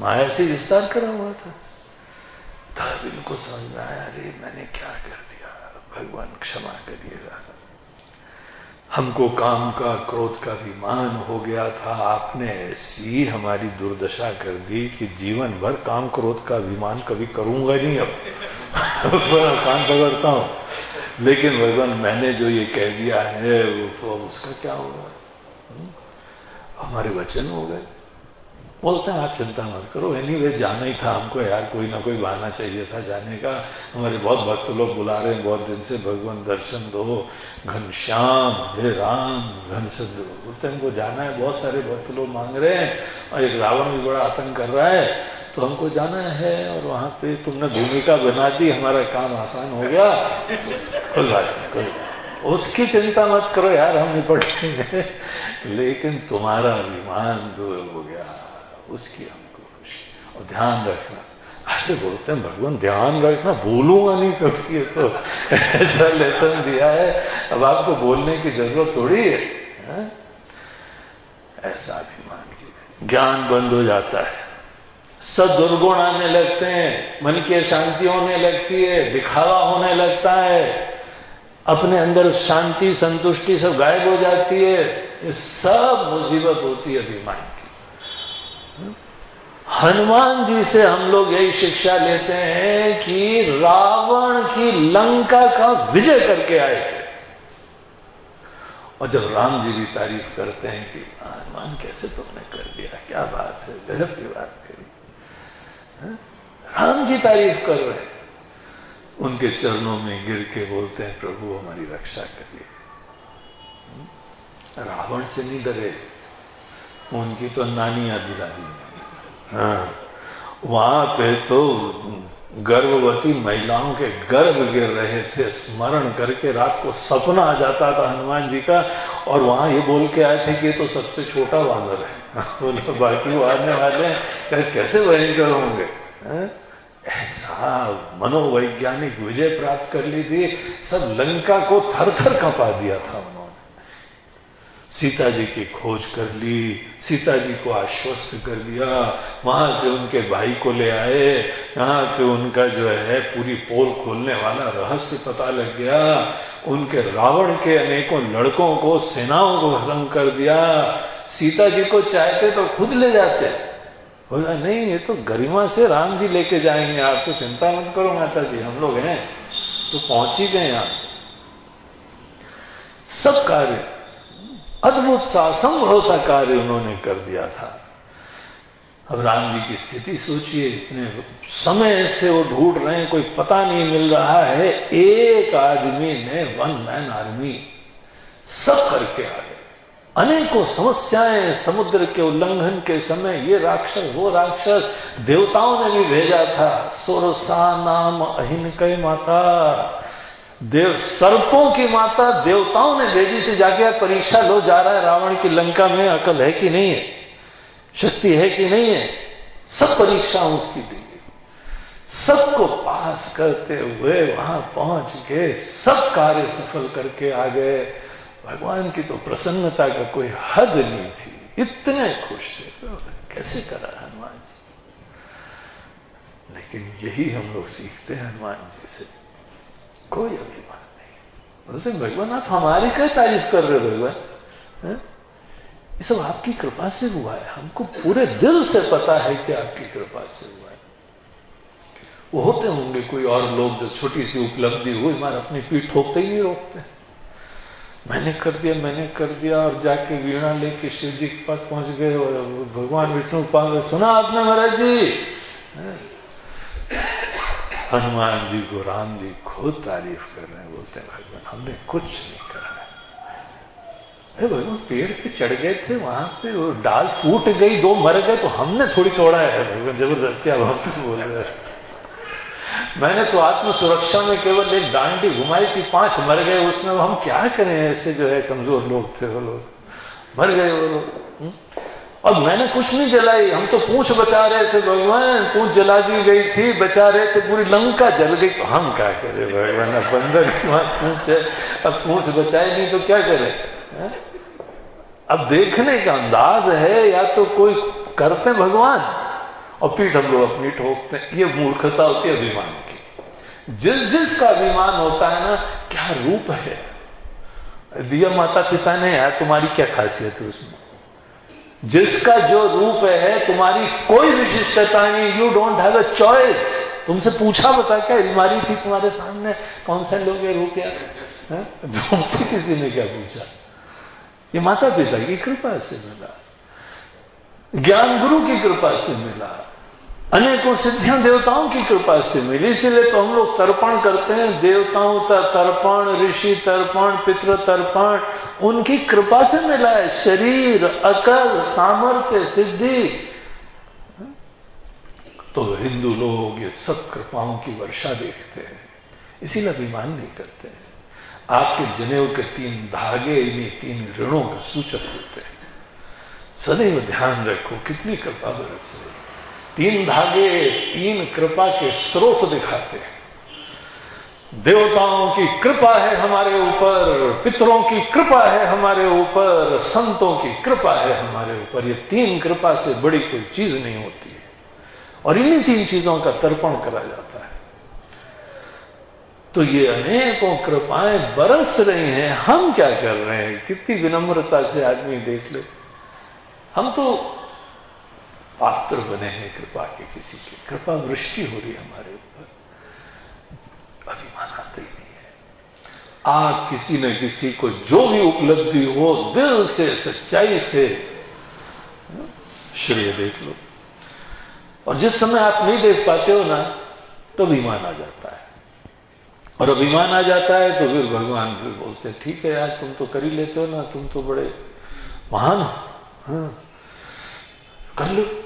माया से विस्तार करा हुआ था। तब इनको समझ में आया, अरे, मैंने क्या कर दिया? भगवान क्षमा करिएगा। हमको काम का, क्रोध का विमान हो गया था। आपने ऐसी हमारी दुर्दशा कर दी कि जीवन भर काम क्रोध का विमान कभी करूँगा नहीं अब। काम पकड़ता हूँ। लेकिन भगवान, मैंने जो ये कह दिया है, वो तो उसका क्या होगा? हम्म? हमारे वचन हो गए। बोलते हैं, आप चिंता मत करो एनी वे जाना ही था हमको यार, कोई ना कोई बहाना चाहिए था जाने का। हमारे बहुत भक्त लोग बुला रहे हैं, बहुत दिन से भगवान दर्शन दो घनश्याम हे राम, घन बोलते हमको जाना है, बहुत सारे भक्त लोग मांग रहे हैं, और एक रावण भी बड़ा आतंक कर रहा है तो हमको जाना है, और वहाँ पे तुमने भूमिका बना दी, हमारा काम आसान हो गया। कोई बात नहीं, कोई उसकी चिंता मत करो यार, हम निपटेंगे लेकिन तुम्हारा अभिमान दूर हो गया। उसकी हमको खुशी। और ध्यान रखना। ऐसे बोलते हैं, भगवान, ध्यान रखना। बोलूँगा नहीं कभी तो ऐसा लेसन दिया है। अब आपको बोलने की ज़रूरत थोड़ी है? ऐसा अभिमान की ज्ञान बंद हो जाता है। सब दुर्गुण आने लगते हैं, मन की शांति होने लगती है, दिखावा होने लगता है। अपने अंदर शांति, संतुष्टि सब गायब हो जाती है। ये सब मुसीबत होती है अभिमान हनुमान जी से हम लोग यही शिक्षा लेते हैं कि रावण की लंका का विजय करके आए थे और जब राम जी भी तारीफ़ करते हैं कि हनुमान, कैसे तुमने कर दिया? क्या बात है? गजब की बात करी हाँ? राम जी तारीफ़ कर रहे हैं। उनके चरणों में गिर के बोलते हैं, प्रभु, हमारी रक्षा करिए। हाँ? रावण से नहीं डरे। उनकी तो नानी आदि दादी हाँ। वहाँ पे तो गर्भवती महिलाओं के गर्भ गिर रहे थे, स्मरण करके रात को सपना आ जाता था हनुमान जी का, और वहाँ ये बोल के आए थे कि तो सबसे छोटा बानर है। बोले, बाकी वो आने वाले हैं कैसे भयंकर होंगे? हाँ? ऐसा मनोवैज्ञानिक विजय प्राप्त कर ली थी, सब लंका को थर थर कपा दिया था उन्होंने। सीता जी की खोज कर ली, सीता जी को आश्वस्त कर दिया। वहाँ से उनके भाई को ले आए। यहाँ पे उनका जो है, पूरी पोल खोलने वाला रहस्य पता लग गया। उनके रावण के अनेकों लड़कों को, सेनाओं को खत्म कर दिया। सीता जी को चाहते तो खुद ले जाते। बोला, नहीं, ये तो गरिमा से राम जी लेके जाएँगे। आप तो चिंता मत करो माता जी हम लोग हैं। तो पहुँच ही गए आप सब कार्य अद्भुत सा भरोसा कार्य उन्होंने कर दिया था। अब राम जी की स्थिति सोचिए, इतने समय से वो ढूंढ रहे हैं, कोई पता नहीं मिल रहा है। एक आदमी ने वन मैन आर्मी सब करके आ गए। अनेकों समस्याएँ, समुद्र के उल्लंघन के समय ये राक्षस, वो राक्षस देवताओं ने भी भेजा था। सोरसा नाम अहिन कई माता। देव सर्पों की माता देवताओं ने भेजी थी जाके परीक्षा लो, जा रहा है, रावण की लंका में अकल है कि नहीं है? शक्ति है कि नहीं है? सब परीक्षा उसकी दी सबको पास करते हुए वहाँ पहुँच के सब कार्य सफल करके आ गए। भगवान की तो प्रसन्नता का कोई हद नहीं थी। इतने खुश थे। तो कैसे करा हनुमान जी? लेकिन यही हम लोग सीखते हैं हनुमान जी से। कोई अभिमान नहीं। बोलते भगवान, आप हमारी क्या तारीफ़ कर रहे हो भगवान ये सब आपकी कृपा से हुआ है। हमको पूरे दिल से पता है कि आपकी कृपा से हुआ है। वो होते होंगे कोई और लोग जो छोटी सी उपलब्धि हुई हमारे अपनी पीठ ठोकते ही नहीं रोकते। मैंने कर दिया, मैंने कर दिया, और जाके वीणा लेके शिव जी के पास पहुँच गए, और भगवान विष्णु पास सुना आपने महाराज जी? हनुमान जी को राम जी खुद तारीफ़ कर रहे हैं, बोलते हैं, भगवान, हमने कुछ नहीं करा अरे भगवान, पेड़ पे चढ़ गए थे, वहाँ पे वो डाल टूट गई, दो मर गए तो हमने थोड़ी तोड़ा है। भगवान, ज़बरदस्ती अब हम तो बोल रहे मैंने तो आत्म सुरक्षा में केवल एक डांडी घुमाई थी, पाँच मर गए, उसमें हम क्या करें, ऐसे जो है कमज़ोर लोग थे वो लोग। मर गए वो लोग हम्म? और मैंने कुछ नहीं जलाई। हम तो पूछ बचा रहे थे, भगवान, पूछ जला दी गई थी, बचा रहे थे, पूरी लंका जल गई। तो हम क्या करें भगवान? अब बंदर पूछ है अब पूछ बचाए नहीं तो क्या करें? अब देखने का अंदाज है, या तो कोई करते भगवान? और पीठ हम लोग अपनी ठोकते ये मूर्खता होती है अभिमान की। जिस जिसका अभिमान होता है ना, क्या रूप है? दिया माता पिता ने, यार, तुम्हारी क्या खासियत है उसमें? जिसका जो रूप है तुम्हारी कोई विशिष्टता नहीं you don't have a choice तुमसे पूछा बता क्या बीमारी थी तुम्हारे सामने? कौन से लोग ये रूप या तुमसे किसी ने क्या पूछा? ये माता पिता की कृपा से मिला। ज्ञान गुरु की कृपा से मिला। अनेकों सिद्धियाँ देवताओं की कृपा से मिली। इसीलिए तो हम लोग तर्पण करते हैं। देवताओं का तर्पण, ऋषि तर्पण, पितृ तर्पण, उनकी कृपा से मिला है। शरीर, अकल, सामर्थ्य, सिद्धि। तो हिंदू लोग ये सब कृपाओं की वर्षा देखते हैं। इसीलिए अभिमान नहीं करते हैं। आपके जनेऊ के तीन धागे, इन्हीं तीन ऋणों का सूचक होते हैं। सदैव ध्यान रखो, कितनी कृपा बरस। रही तीन धागे, तीन कृपा के स्रोत दिखाते हैं। देवताओं की कृपा है हमारे ऊपर, पितरों की कृपा है हमारे ऊपर, संतों की कृपा है हमारे ऊपर। ये तीन कृपा से बड़ी कोई चीज़ नहीं होती है। और इन्हीं तीन चीज़ों का तर्पण करा जाता है। तो ये अनेकों कृपाएँ बरस रही हैं। हम क्या कर रहे हैं? कितनी विनम्रता से आदमी देख ले। हम तो पात्र बने हैं कृपा के किसी की। कृपा वृष्टि हो रही है हमारे ऊपर। अभिमान आते ही नहीं है। आप किसी न किसी को जो भी उपलब्धि हो, दिल से, सच्चाई से, श्रेय देख लो। और जिस समय आप नहीं देख पाते हो ना तो अभिमान आ जाता है। और अभिमान आ जाता है तो फिर भगवान फिर बोलते हैं, ठीक है यार, तुम तो कर ही लेते हो ना, तुम तो बड़े महान हो। हाँ। कर लो।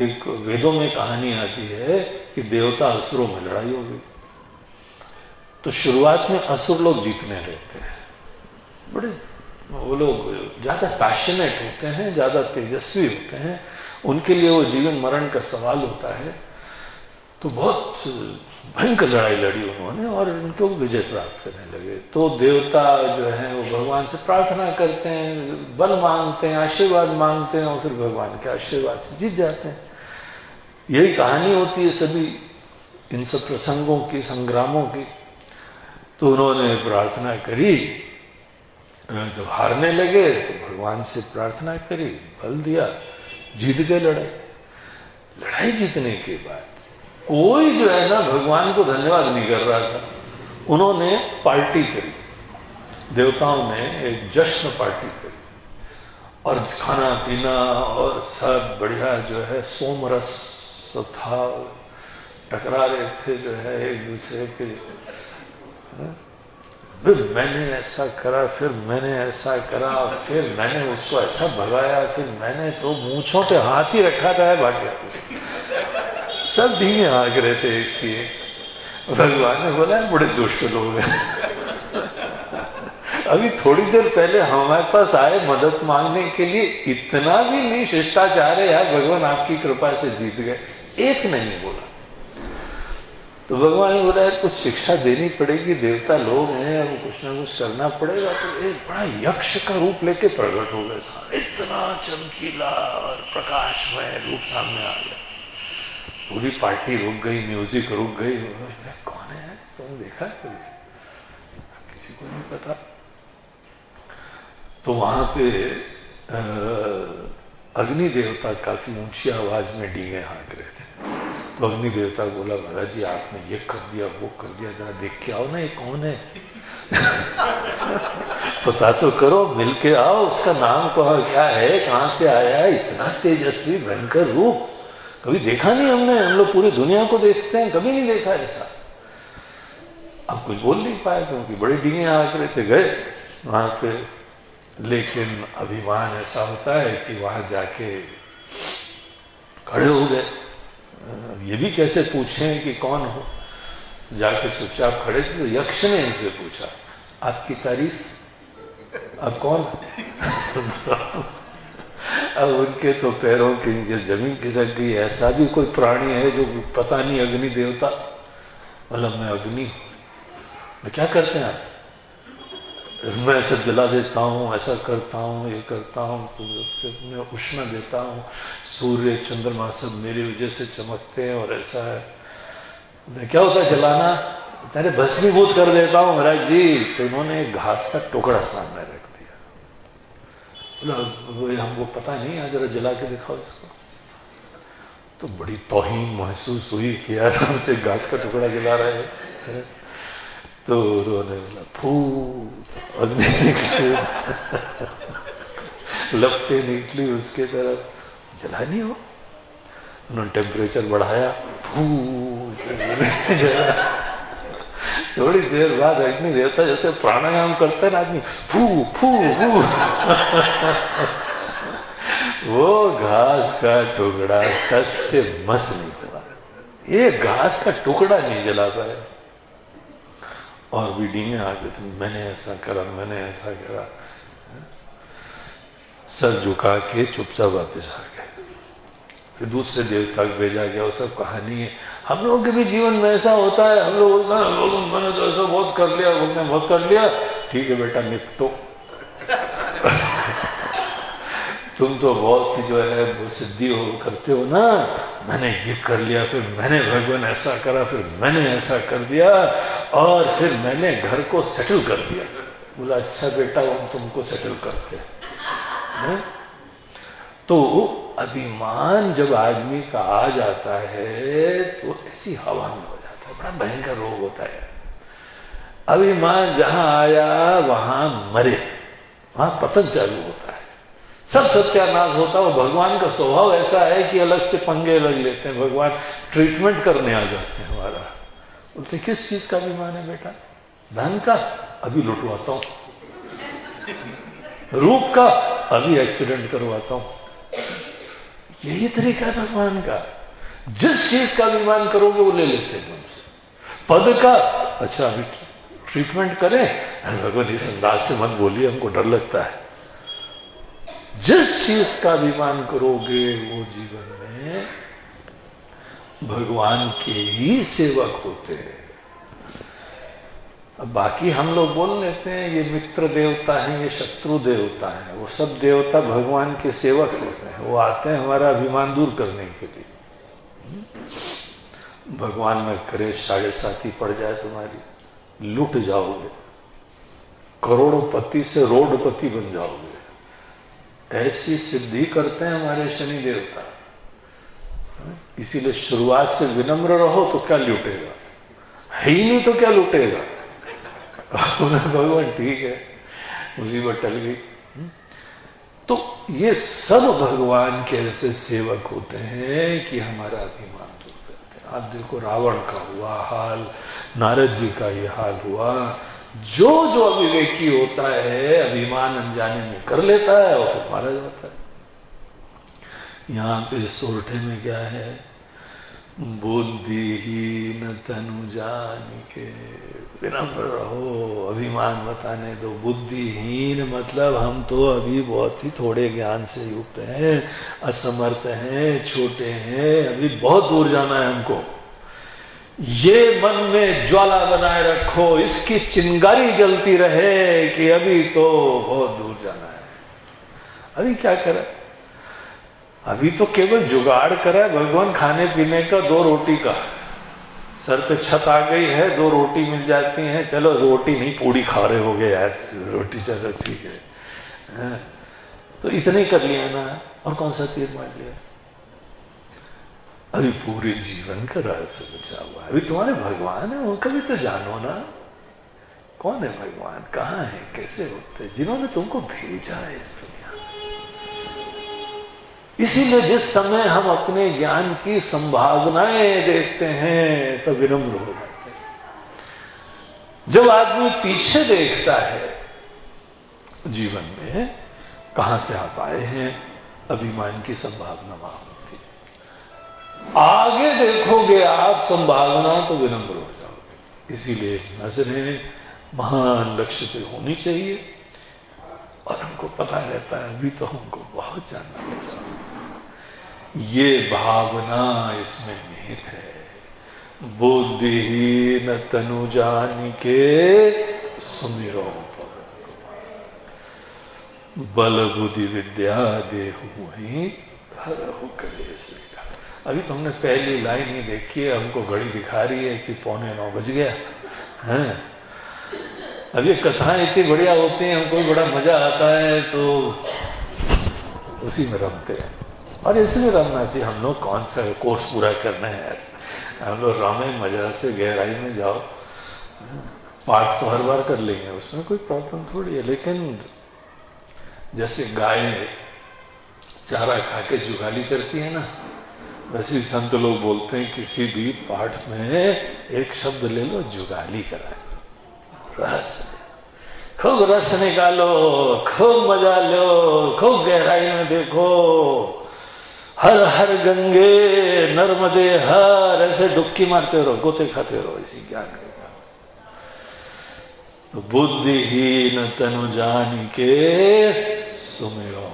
एक वेदों में कहानी आती है कि देवता असुरों में लड़ाई हो गई। तो शुरुआत में असुर लोग जीतने रहते हैं। बड़े वो लोग ज़्यादा पैशनेट होते हैं, ज़्यादा तेजस्वी होते हैं। उनके लिए वो जीवन मरण का सवाल होता है। तो बहुत भयंकर लड़ाई लड़ी उन्होंने और इनको विजय प्राप्त करने लगे। तो देवता जो है, वो भगवान से प्रार्थना करते हैं, बल मांगते हैं, आशीर्वाद मांगते हैं और फिर भगवान के आशीर्वाद से जीत जाते हैं। यही कहानी होती है सभी इन सब प्रसंगों की, संग्रामों की। तो उन्होंने प्रार्थना करी जब हारने लगे तो भगवान से प्रार्थना करी, बल दिया, जीत गए लड़ाई। लड़ाई जीतने के बाद कोई जो है ना भगवान को धन्यवाद नहीं कर रहा था। उन्होंने पार्टी करी। देवताओं ने एक जश्न पार्टी करी। और खाना पीना और सब बढ़िया जो है, सोमरस था। टकरा रहे थे जो है एक दूसरे के। हाँ? फिर मैंने ऐसा करा, फिर मैंने ऐसा करा, फिर मैंने उसको ऐसा भगाया, फिर मैंने तो मूछों पे हाथ ही रखा था भाग्य। सब धीमे आग रहे थे इसलिए। भगवान ने बोला है बड़े दुष्ट लोग हैं। अभी थोड़ी देर पहले हमारे पास आए मदद मांगने के लिए, इतना भी नहीं शिष्टाचार है, यार, भगवान आपकी कृपा से जीत गए। एक नहीं बोला। तो भगवान ने बोला कुछ शिक्षा देनी पड़ेगी, देवता लोग हैं, अब कुछ ना कुछ करना पड़ेगा। तो एक बड़ा यक्ष का रूप लेके प्रकट हो गए। इतना चमकीला और प्रकाशमय रूप सामने आ गया। पूरी पार्टी रुक गई म्यूज़िक रुक गई। कौन है? तुम देखा कभी? किसी को नहीं पता। तो वहाँ पे अग्नि देवता काफ़ी ऊँची आवाज़ में डींगे हाँक रहे थे। तो अग्नि देवता बोला महाराज जी आपने ये कर दिया, वो कर दिया, जरा देख के आओ ना ये कौन है? पता तो करो, मिलके आओ, उसका नाम कहा, क्या है, कहाँ से आया है? इतना तेजस्वी, भयंकर रूप। कभी देखा नहीं हमने? हम लोग पूरी दुनिया को देखते हैं, कभी नहीं देखा ऐसा। अब कुछ बोल नहीं पाए क्योंकि बड़े डींगे आकर थे गए। वहाँ पे लेकिन अभिमान ऐसा होता है कि वहाँ जाके खड़े हो गए। ये भी कैसे पूछे कि कौन हो? जाके चुपचाप खड़े थे तो यक्ष ने इनसे पूछा, आपकी तारीफ़? अब कौन? अब उनके तो पैरों की ज़मीन खिसक गई ऐसा भी कोई प्राणी है जो पता नहीं अग्नि देवता। मतलब मैं अग्नि मैं क्या करते हैं आप? मैं ऐसा जला देता हूँ, ऐसा करता हूँ, ये करता हूँ तो मैं उष्ण देता हूँ। सूर्य, चंद्रमा सब मेरी वजह से चमकते हैं और ऐसा है। क्या होता है जलाना? तेरे भस्मीभूत कर देता हूँ, महाराज जी तो उन्होंने घास का टुकड़ा सामने रख बोला हमको पता नहीं है, जरा जला के दिखाओ इसको। तो बड़ी तोहिन महसूस हुई कि यार हमसे घास का टुकड़ा जला रहे हैं। तो उन्होंने बोला फू अग्नि निकली। लपटे निकली उसके तरफ़। जला नहीं हो? उन्होंने टेम्परेचर बढ़ाया। फू थोड़ी देर बाद अग्नि देवता जैसे प्राणायाम करते ना आदमी, फू फू फू। वो घास का टुकड़ा कस से मस नहीं चला ये घास का टुकड़ा नहीं जला पाया और डींगे आ गए थे मैंने ऐसा करा, मैंने ऐसा करा। सर झुका के चुपचाप वापिस आ गए। फिर दूसरे देवता को भेजा गया, वो सब कहानी है। हम लोगों के भी जीवन में ऐसा होता है, हम लोग बोलते हैं लोगों मैंने तो ऐसा बहुत कर लिया बोलते बहुत कर लिया। ठीक है बेटा, निपटो। तुम तो बहुत ही जो है सिद्धि हो, करते हो ना। मैंने ये कर लिया, फिर मैंने भगवान ऐसा करा, फिर मैंने ऐसा कर दिया, और फिर मैंने घर को सेटल कर दिया। बोला अच्छा बेटा, हम तुमको सेटल करते हैं? तो अभिमान जब आदमी का आ जाता है तो ऐसी हवा में हो जाता है, बड़ा भयंकर रोग होता है। अभिमान जहाँ आया, वहाँ मरे। वहाँ पतन चालू होता है। सब सत्यानाश होता है भगवान का स्वभाव ऐसा है कि अलग से पंगे लग लेते हैं। भगवान ट्रीटमेंट करने आ जाते हैं हमारा। बोलते, किस चीज़ का अभिमान है बेटा? धन का। अभी लुटवाता हूँ। रूप का। अभी एक्सीडेंट करवाता हूँ। यही तरीका है भगवान का। जिस चीज़ का अभिमान करोगे, वो ले लेते हैं तुमसे पद का अच्छा अभी ट्रीटमेंट करें। भगवान, इस अंदाज से मत बोलिए, हमको डर लगता है। जिस चीज़ का अभिमान करोगे, वो जीवन में भगवान के ही सेवक होते हैं। बाकी हम लोग बोल लेते हैं, ये मित्र देवता है, ये शत्रु देवता है। वो सब देवता भगवान के सेवक होते हैं। वो आते हैं हमारा अभिमान दूर करने के लिए। भगवान में करे, साढ़े साथी पड़ जाए तुम्हारी। लुट जाओगे। करोड़पति से रोडपति बन जाओगे। ऐसी सिद्धि करते हैं हमारे शनि देवता। इसीलिए शुरुआत से विनम्र रहो तो क्या लूटेगा? है ही नहीं तो क्या लूटेगा? भगवान ठीक है मुसीबत टल गई। तो ये सब भगवान के ऐसे सेवक होते हैं कि हमारा अभिमान दूर करते हैं। आप देखो रावण का हुआ हाल नारद जी का ये हाल हुआ जो जो अभिवेकी होता है अभिमान अनजाने में कर लेता है और फिर मारा जाता है। यहाँ पे सोरठे में क्या है? बुद्धिहीन तनु जान के। विनम्र रहो, अभिमान बताने दो। बुद्धिहीन मतलब हम तो अभी बहुत ही थोड़े ज्ञान से युक्त हैं, असमर्थ हैं, छोटे हैं, अभी बहुत दूर जाना है हमको। ये मन में ज्वाला बनाए रखो, इसकी चिंगारी जलती रहे कि अभी तो बहुत दूर जाना है। अभी क्या करें? अभी तो केवल जुगाड़ करा भगवान खाने पीने का दो रोटी का। सर पे छत आ गई है दो रोटी मिल जाती है। चलो रोटी नहीं पूड़ी खा रहे हो गए यार। रोटी चलो ठीक है। हाँ, तो इतने ही कर लिया ना। और कौन सा तीर मार लिया? अभी पूरे जीवन का रहस्य बचा हुआ अभी तुम्हारे भगवान है उनका भी तो जानो ना। कौन है भगवान? कहाँ है? कैसे होते जिन्होंने तुमको भेजा है इस इसीलिए जिस समय हम अपने ज्ञान की संभावनाएँ देखते हैं तो विनम्र हो जाते हैं। जब आदमी पीछे देखता है, जीवन में कहाँ से आप आए हैं, अभिमान की संभावना वहाँ होती है। आगे देखोगे आप, संभावना तो विनम्र हो जाओगे। इसीलिए नज़रें महान लक्ष्य पे होनी चाहिए। और हमको पता रहता है, अभी तो हमको बहुत जानना बचा ये भावना इसमें निहित है। बुद्धिहीन तनु जान के सुमिरो बल बुद्धि विद्या देहु वही कलेश। अभी तुमने पहली लाइन ही देखी है, हमको घड़ी दिखा रही है कि पौने नौ बज गया। है? अब ये कथाएँ इतनी बढ़िया होती हैं, हमको बड़ा मज़ा आता है तो उसी में रमते हैं। और इसलिए रमना चाहिए हम लोग कौन सा कोर्स पूरा करना है हम लोग रामे मज़ा से गहराई में जाओ। पाठ तो हर बार कर लेंगे, उसमें कोई प्रॉब्लम थोड़ी है, लेकिन जैसे गाय चारा खा के जुगाली करती है ना, वैसे संत लोग बोलते हैं, किसी भी पाठ में एक शब्द ले लो, जुगाली कराए। रस। खूब रस निकालो, खूब मज़ा लो, खूब गहराई में देखो। हर हर गंगे नर्मदे हर ऐसे डुबकी मारते रहो, गोते खाते रहो इसी ज्ञान के तो बुद्धिहीन तनु जान के सुमेरो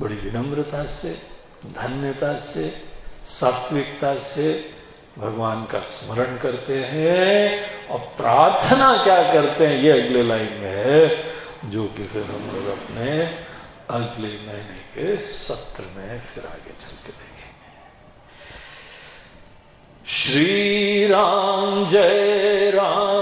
बड़ी विनम्रता से, धन्यता से, सात्विकता से भगवान का स्मरण करते हैं और प्रार्थना क्या करते हैं, ये अगले लाइन में है, जो कि फिर हम लोग अपने अगले महीने के सत्र में फिर आगे चल के देखेंगे श्री राम जय राम।